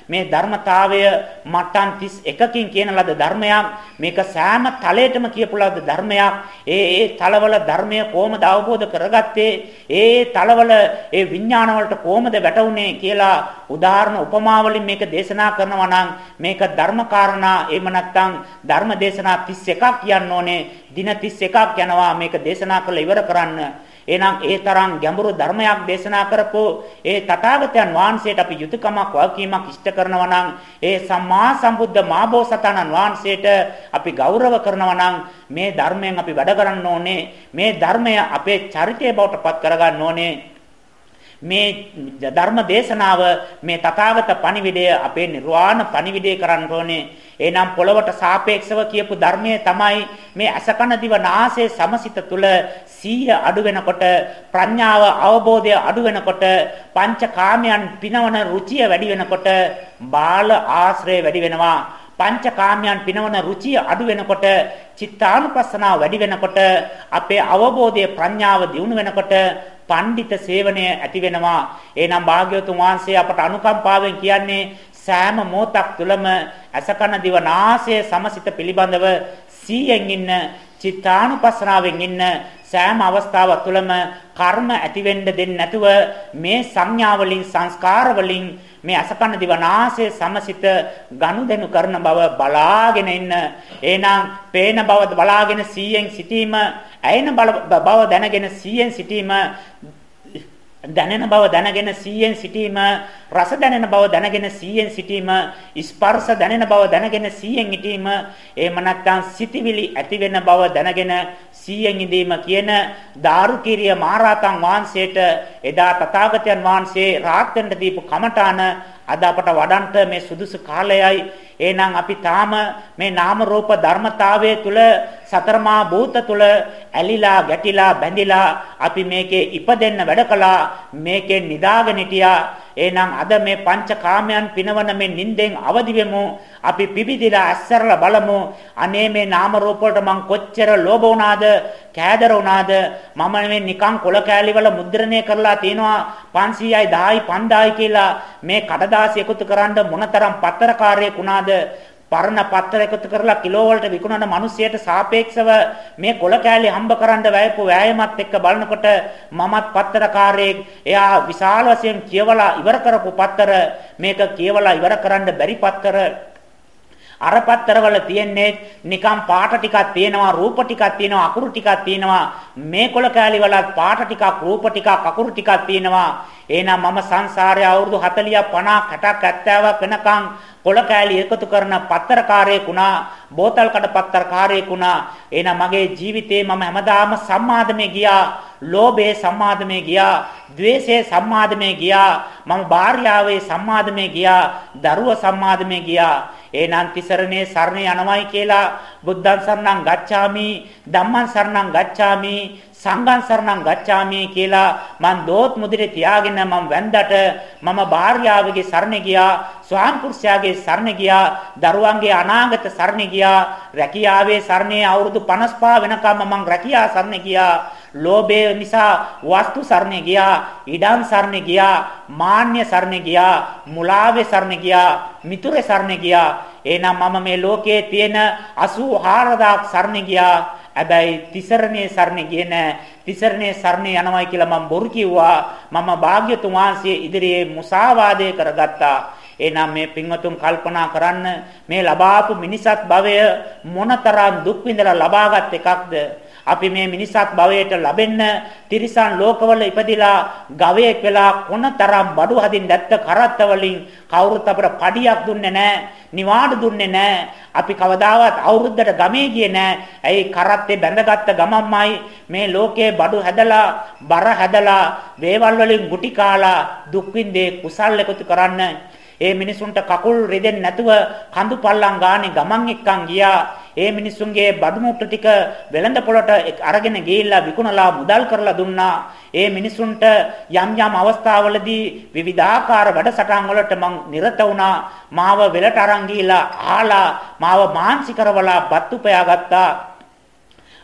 මේ ධර්මතාවය මට්ටම් 31කින් කියන ලද ධර්මයක් මේක සෑම තලයටම කියපු ලද ධර්මයක්. ඒ ඒ තලවල ධර්මය කොහොමද අවබෝධ කරගත්තේ? ඒ තලවල ඒ විඥාන වලට කොහොමද වැටුනේ කියලා උදාහරණ උපමා වලින් මේක දේශනා කරනවා නම් මේක ධර්මකාරණා එහෙම නැත්නම් ධර්ම දේශනා 31ක් කියන්න ඕනේ. දින 31ක් යනවා මේක දේශනා කරලා ඉවර කරන්න. එහෙනම් ඒ තරම් ගැඹුරු ධර්මයක් දේශනා කරපෝ ඒ තථාගතයන් වහන්සේට අපි යුතුයකමක් වගකීමක් ඉෂ්ට කරනවා නම් ඒ සම්මා සම්බුද්ධ මාබෝසතාණන් වහන්සේට අපි ගෞරව කරනවා නම් මේ ධර්මයෙන් අපි වැඩ කරන්න ඕනේ මේ ධර්මය අපේ චරිතය බවට පත් කරගන්න ඕනේ මේ ධර්ම දේශනාව මේ තථාගත පණිවිඩය අපේ නිර්වාණ පණිවිඩය කරන්න ඕනේ. එහෙනම් පොළවට සාපේක්ෂව කියපු ධර්මයේ තමයි මේ අසකන දිව නාසයේ සමසිත තුල සීය අඩු වෙනකොට ප්‍රඥාව අවබෝධය අඩු වෙනකොට පංචකාමයන් පිනවන රුචිය වැඩි වෙනකොට බාල ආශ්‍රය වැඩි වෙනවා. පංචකාමයන් පිනවන රුචිය අඩු වෙනකොට චිත්තානුපස්සනාව වැඩි වෙනකොට අපේ අවබෝධයේ ප්‍රඥාව දියුණු වෙනකොට පඬිත සේවනය ඇති වෙනවා. එහෙනම් භාග්‍යවතුන් වහන්සේ අපට අනුකම්පාවෙන් කියන්නේ සෑම මොහොතක් තුළම අසකන දිව නාසය සමසිත පිළිබඳව සීයෙන් ඉන්න චිත්තානුපස්සනාවෙන් ඉන්න සෑම අවස්ථාවක් තුළම කර්ම ඇති වෙන්න දෙන්නේ නැතුව මේ සංඥා වලින් සංස්කාර වලින් මේ අසකන දිවනාසයේ සමසිත ගනුදෙනු කරන බව බලාගෙන ඉන්න. එහෙනම් පේන බව බලාගෙන 100න් සිටීම ඇයෙන බව දැනගෙන 100න් සිටීම දැනෙන බව දැනගෙන 100න් සිටීම රස දැනෙන බව දැනගෙන 100න් සිටීම ස්පර්ශ දැනෙන බව දැනගෙන 100න් සිටීම එහෙම නැත්නම් සිටිවිලි ඇති වෙන බව දැනගෙන 100න් ඉඳීම කියන දාරුකීරිය මහරහතන් වහන්සේට එදා තථාගතයන් වහන්සේ රාත්‍රෙන්ට දීපු කමඨාන අද අපට වඩන්ට මේ සුදුසු කාලයයි. එහෙනම් අපි තාම මේ නාම රූප ධර්මතාවයේ තුල සතරමා භූත තුල ඇලිලා ගැටිලා බැඳිලා අපි මේකේ ඉපදෙන්න වැඩ කළා. මේකෙන් නිදාගෙන හිටියා. එහෙනම් අද මේ පංචකාමයන් පිනවන මේ නිින්දෙන් අවදි වෙමු. අපි පිබිදිලා ඇස්සරලා බලමු. අනේ මේ නාම රූප වලට මං කොච්චර ලෝභ වුණාද කෑදර වුණාද? මම මේ නිකන් කොල කෑලි වල මුද්‍රණය කරලා තිනවා. 500යි 10යි 5000යි කියලා මේ කඩදාසි එකතු කරන්න මොනතරම් පත්තරකාරයෙක් වුණාද? පරණ පත්තර එකතු කරලා කිලෝ වලට විකුණන මිනිසියට සාපේක්ෂව මේ කොල කෑලි හම්බ කරන්න වැයපු වෑයමත් එක්ක බලනකොට මමත් පත්තරකාරයෙක් එයා විශාල වශයෙන් කියවලා ඉවර කරපු පත්තර මේක කියවලා ඉවර කරන්න බැරි පත්තර. අර පත්තරවල තියෙන්නේ නිකම් පාට ටිකක් තියෙනවා රූප ටිකක් තියෙනවා අකුරු ටිකක් තියෙනවා. මේ කොල කෑලි වලත් පාට ටිකක් රූප ටිකක් අකුරු ටිකක් තියෙනවා. එහෙනම් මම සංසාරයේ අවුරුදු 40ක් 50ක් 60ක් 70ක් වෙනකන් කොළ කෑලි එකතු කරන පත්තරකාරයෙක් වුණා බෝතල් කඩ පත්තරකාරයෙක් වුණා. එහෙනම් මගේ ජීවිතේ මම හැමදාම සම්මාදමේ ගියා ලෝභයේ සම්මාදමේ ගියා ද්වේෂයේ සම්මාදමේ ගියා මම භාර්යාවේ සම්මාදමේ ගියා දරුව සම්මාදමේ ගියා. එහෙනම් තිසරණේ සරණ යනවයි කියලා බුද්ධං සරණං ගච්ඡාමි ධම්මං සරණං ගච්ඡාමි සංඝං සරණං ගච්ඡාමි කියලා මං දෝත් මුදිරේ තියාගෙන මම වැන්දට මම භාර්යාවගේ සරණ ගියා ස්වාම පුරුෂයාගේ සරණ ගියා දරුවන්ගේ අනාගත සරණ ගියා රැකියාවේ සරණේ අවුරුදු 55 වෙනකම් මම රැකියා සරණ ගියා. ලෝභය නිසා වස්තු සරණ ගියා ඉඩම් සරණ ගියා මාන්‍ය සරණ ගියා මුලාවේ සරණ ගියා මිතුරේ සරණ ගියා. එහෙනම් මම මේ ලෝකයේ තියෙන 84000ක් සරණ ගියා. හැබැයි තිසරණේ සරණ ගියේ නෑ. තිසරණේ සරණ යනවායි කියලා මම බොරු කිව්වා. මම භාග්‍යතුන් වහන්සේ ඉදිරියේ මුසාවාදේ කරගත්තා. එහෙනම් මේ පින්වතුන් කල්පනා කරන්න මේ ලබාපු මිනිසත් භවය මොනතරම් දුක් විඳලා ලබාගත් එකක්ද අපි මේ මිනිසත් භවයට ලැබෙන්න තිරිසන් ලෝකවල ඉපදිලා ගවයෙක් වෙලා කොනතරම් බඩු හදින් දැත්ත කරත්ත වලින් කවුරුත් අපට පඩියක් දුන්නේ නැහැ නිවාඩු දුන්නේ නැහැ. අපි කවදාවත් අවුරුද්දට ගමේ ගියේ නැහැ. ඇයි කරත්තේ බැඳගත්ත ගමම්මයි? මේ ලෝකේ බඩු හැදලා බර හැදලා වේවල් වලින් ගුටි කාලා දුක් විඳේ කුසල් එකතු කරන්න. ඒ මිනිසුන්ට කකුල් රෙදෙන්නේ නැතුව කඳු පල්ලම් ගානේ ගමන් එක්කන් ගියා. ඒ මිනිසුන්ගේ බඩු මුට්ටු ටික වෙළඳ පොළට අරගෙන ගිහිල්ලා විකුණලා මුදල් කරලා දුන්නා. ඒ මිනිසුන්ට යම් යම් අවස්ථාවලදී විවිධාකාර වැඩසටහන් වලට මං නිරත වුණා. මාව වෙලට අරන් ගිහිල්ලා ආලා මාව මානසිකරවලා බත් උපයාගත්තා.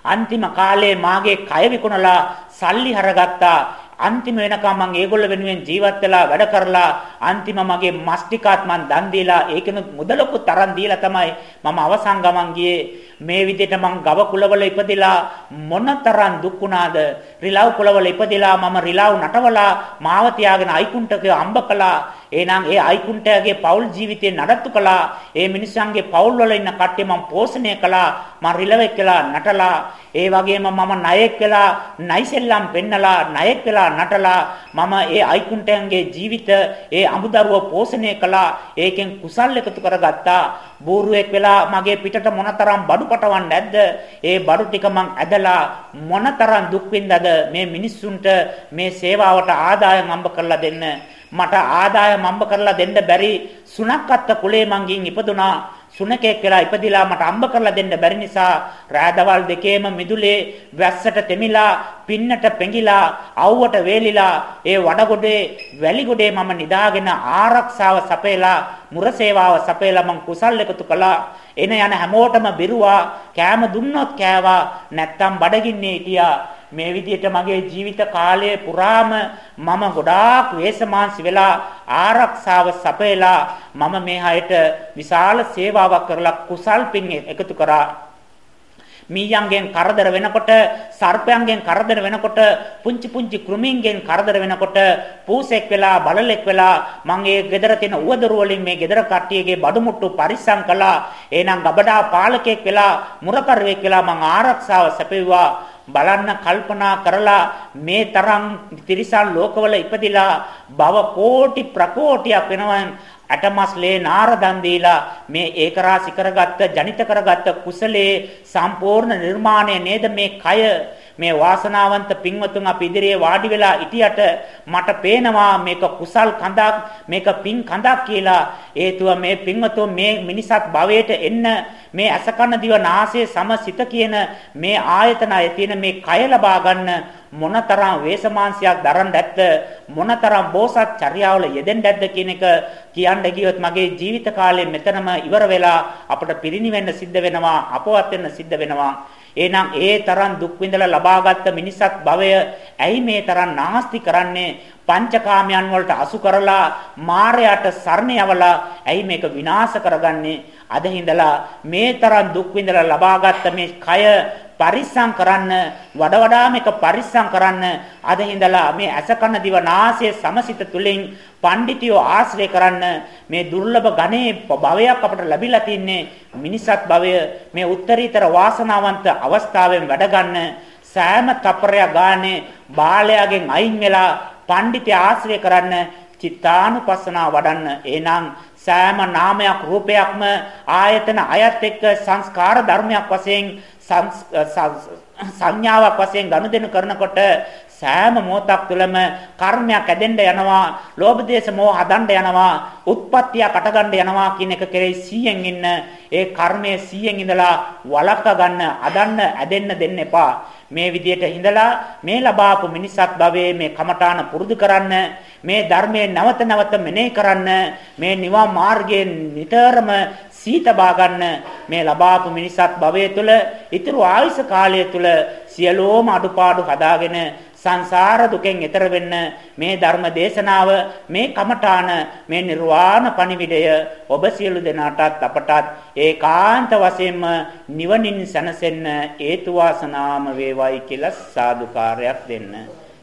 අන්තිම කාලේ මාගේ කය විකුණලා සල්ලි හරගත්තා. අන්තිම වෙනකම් මම ඒගොල්ල වෙනුවෙන් ජීවත් වෙලා වැඩ කරලා අන්තිම මගේ මස් ටිකත් මම දන් දීලා ඒකෙනුත් මුදලකුත් තරම් දීලා තමයි මම අවසන් ගමන් ගියේ. මේ විදිහට මං ගව කුලවල ඉපදිලා මොනතරම් දුක් වුණාද? රිලව් කුලවල ඉපදිලා මම රිලව් නටවලා මාව තියාගෙන අයිකුන්ටක අම්බ කළා. එහෙනම් ඒ අයිකුන්ටයාගේ පෞල් ජීවිතේ නඩත්තු කළා. ඒ මිනිසාන්ගේ පෞල් වල ඉන්න කට්ටිය මම පෝෂණය කළා. මම රිලෙවෙක් කළා නටලා. ඒ වගේම මම ණයෙක් වෙලා නයිසෙල්ලම් පෙන්නලා ණයෙක් වෙලා නටලා මම ඒ අයිකුන්ටයන්ගේ ජීවිත ඒ අමුදරුව පෝෂණය කළා. ඒකෙන් කුසල් එකතු කරගත්තා. බෝරුවෙක් වෙලා මගේ පිටට මොනතරම් බඩු පටවන්නේ නැද්ද? ඒ බඩු ටික මං ඇදලා මොනතරම් දුක් විඳද මේ මිනිස්සුන්ට මේ සේවාවට ආදායම් අම්බ කරලා දෙන්න මට ආදායම් අම්බ කරලා දෙන්න බැරි සුණක්කත්ත කුලේ මංගින් ඉපදුනා. සුනකෙක් වෙලා ඉපදිලා මට අම්බ කරලා දෙන්න බැරි නිසා රාදවල් දෙකේම මිදුලේ වැස්සට තෙමිලා පින්නට පෙඟිලා අවුවට වේලිලා ඒ වඩගොඩේ වැලිගොඩේ මම නිදාගෙන ආරක්ෂාව සපයලා මුර සේවාව සපයලා මං කුසල් එකතු කළා. එන යන හැමෝටම බිරුවා කෑම දුන්නොත් කෑවා නැත්තම් බඩගින්නේ හිටියා මේ විදිහට මගේ ජීවිත කාලය පුරාම මම ගොඩාක් වේසමාංශ වෙලා ආරක්ෂාව සපයලා මම මේ හැයට විශාල සේවාවක් කරලා කුසල් පින් එකතු කරා. මීයන්ගෙන් කරදර වෙනකොට සර්පයන්ගෙන් කරදර වෙනකොට පුංචි පුංචි කෘමීන්ගෙන් කරදර වෙනකොට පූසෙක් වෙලා බලලෙක් වෙලා මම ඒ ගෙදර තියෙන උවදරු වලින් මේ ගෙදර කට්ටියගේ බඩමුට්ටු පරිස්සම් කළා. එහෙනම් ගබඩා පාලකෙක් වෙලා මුරකරුවෙක් වෙලා මම ආරක්ෂාව සැපෙව්වා බලන්න කල්පනා කරලා මේ තරම් තිරිසන් ලෝකවල ඉපදිලා භව කෝටි ප්‍රකෝටියක් වෙනවා අටමස්ලේ නාරදන් දීලා මේ ඒකරාශි කරගත්ත ජනිත කරගත්ත කුසලයේ සම්පූර්ණ නිර්මාණය නේද මේ කය? මේ වාසනාවන්ත පින්වතුන් අපි ඉදිරියේ වාඩි වෙලා ඉතියට මට පේනවා මේක කුසල් කඳක් මේක පින් කඳක් කියලා. හේතුව මේ පින්වතුන් මේ මිනිසත් භවයට එන්න මේ අසකන දිව නාසය සමසිත කියන මේ ආයතන අය තියෙන මේ කය ලබා ගන්න මොනතරම් වේසමාංශයක් දරන්න ඇත්ද මොනතරම් බෝසත් චර්යාවල යෙදෙන්න ඇද්ද කියන එක කියන්න ගියොත් මගේ ජීවිත කාලය මෙතනම ඉවර වෙලා අපට පිරිනිවෙන්න සිද්ධ වෙනවා අපවත් වෙන්න සිද්ධ වෙනවා. එහෙනම් ඒ තරම් දුක් විඳලා ලබාගත් මිනිසත් භවය ඇයි මේ තරම් නාස්ති කරන්නේ? පංචකාමයන් වලට අසු කරලා මායයට සරණ යවලා ඇයි මේක විනාශ කරගන්නේ? අද හිඳලා මේ තරම් දුක් විඳලා ලබාගත් මේ කය පරිස්සම් කරන්න වඩ වඩා මේක පරිස්සම් කරන්න අද හිඳලා මේ ඇස කන දිව නාසය සමසිත තුලින් පඬිතියෝ ආශ්‍රය කරන්න මේ දුර්ලභ ගණේ භවයක් අපට ලැබිලා තින්නේ මිනිසත් භවය මේ උත්තරීතර වාසනාවන්ත අවස්ථාවෙන් වැඩ ගන්න සෑම තප්පරයක් ගානේ බාලයාගෙන් අයින් වෙලා පඬිතය ආශ්‍රය කරන්න චිත්තානුපස්සනාව වඩන්න. එහෙනම් සෑම නාමයක් රූපයක්ම ආයතන අයත් එක්ක සංස්කාර ධර්මයක් වශයෙන් සංඥාවක් වශයෙන් ගනුදෙනු කරනකොට සෑම මොහොතක් තුළම කර්මයක් ඇදෙන්න යනවා, ලෝභ දේශ මොහ හදන්න යනවා, උත්පත්තිය කටගන්න යනවා කියන එක කෙරෙහි 100න් ඉන්න. ඒ කර්මයේ 100න් ඉඳලා වළක්ව ගන්න, අදන්න, ඇදෙන්න දෙන්න එපා. මේ විදියට හිඳලා මේ ලබාපු මිනිසත් භවයේ මේ කමඨාන පුරුදු කරන්න මේ ධර්මයේ නැවත නැවත මෙනෙහි කරන්න මේ නිවන් මාර්ගයේ නිතරම සීතබා ගන්න මේ ලබාපු මිනිසත් භවයේ තුල ඊතුරු ආයුෂ කාලය තුල සියලෝම අඩුපාඩු හදාගෙන සංසාර දුකෙන් එතර වෙන්න මේ ධර්ම දේශනාව මේ කමඨාන මේ නිර්වාණ පණිවිඩය ඔබ සියලු දෙනාටත් අපටත් ඒකාන්ත වශයෙන්ම නිවනින් සැනසෙන්න හේතු වාසනාම වේවයි කියලා සාදුකාරයක් දෙන්න.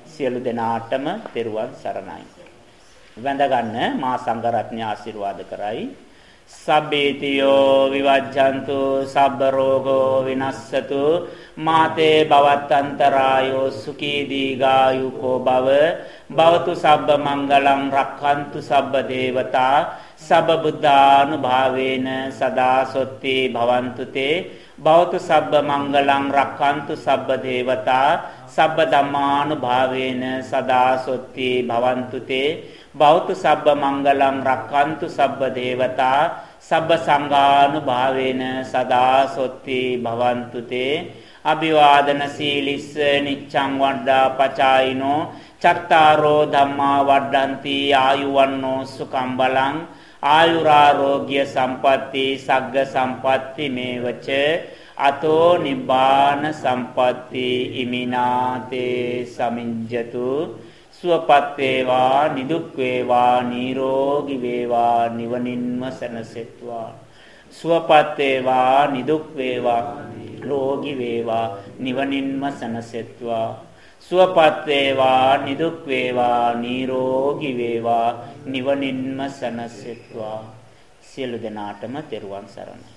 සියලු දෙනාටම තෙරුවන් සරණයි. වැඳ ගන්න මා සංඝරත්නය ආශිර්වාද කරයි. සබ්බේතියෝ විවජ්ජන්තු සබ්බ රෝගෝ විනස්සතු මාතේ භවත්තන්තරායෝ සුඛී දීගායුකෝ භව භවතු සබ්බ මංගලං රක්ඛන්තු සබ්බ දේවතා සබ්බ බුද්ධානුභාවේන සදා සොත්ති භවන්තු තේ භවතු සබ්බ මංගලං රක්ඛන්තු සබ්බ දේවතා සබ්බ ධම්මානුභාවේන සදා සොත්ති භවන්තු තේ බෞද්ධ සබ්බ මංගලං රක්칸තු සබ්බ දේවතා සබ්බ සංඝානුභාවේන සදා සොත්ති භවන්තු තේ අභිවාදන සීලිස්ස නිච්ඡං වඩ්ඩා පචායිනෝ චත්තාරෝ ධම්මා වඩ්ඩಂತಿ ආයුවන්නෝ සුකම් බලං ආයුරාෝග්‍ය සම්පatti සග්ග සම්පatti මේවච අතෝ නිබ්බාන සම්පatti ඉමිනාතේ සමිඤ්ජතු සුවපත් වේවා නිදුක් වේවා නිරෝගී වේවා නිවනින්ම සැනසෙත්වා. සුවපත් වේවා නිදුක් වේවා රෝගී වේවා නිවනින්ම සැනසෙත්වා. සුවපත් වේවා නිදුක් වේවා නිරෝගී වේවා නිවනින්ම සනසෙත්වා. සියලු දෙනාටම තෙරුවන් සරණයි.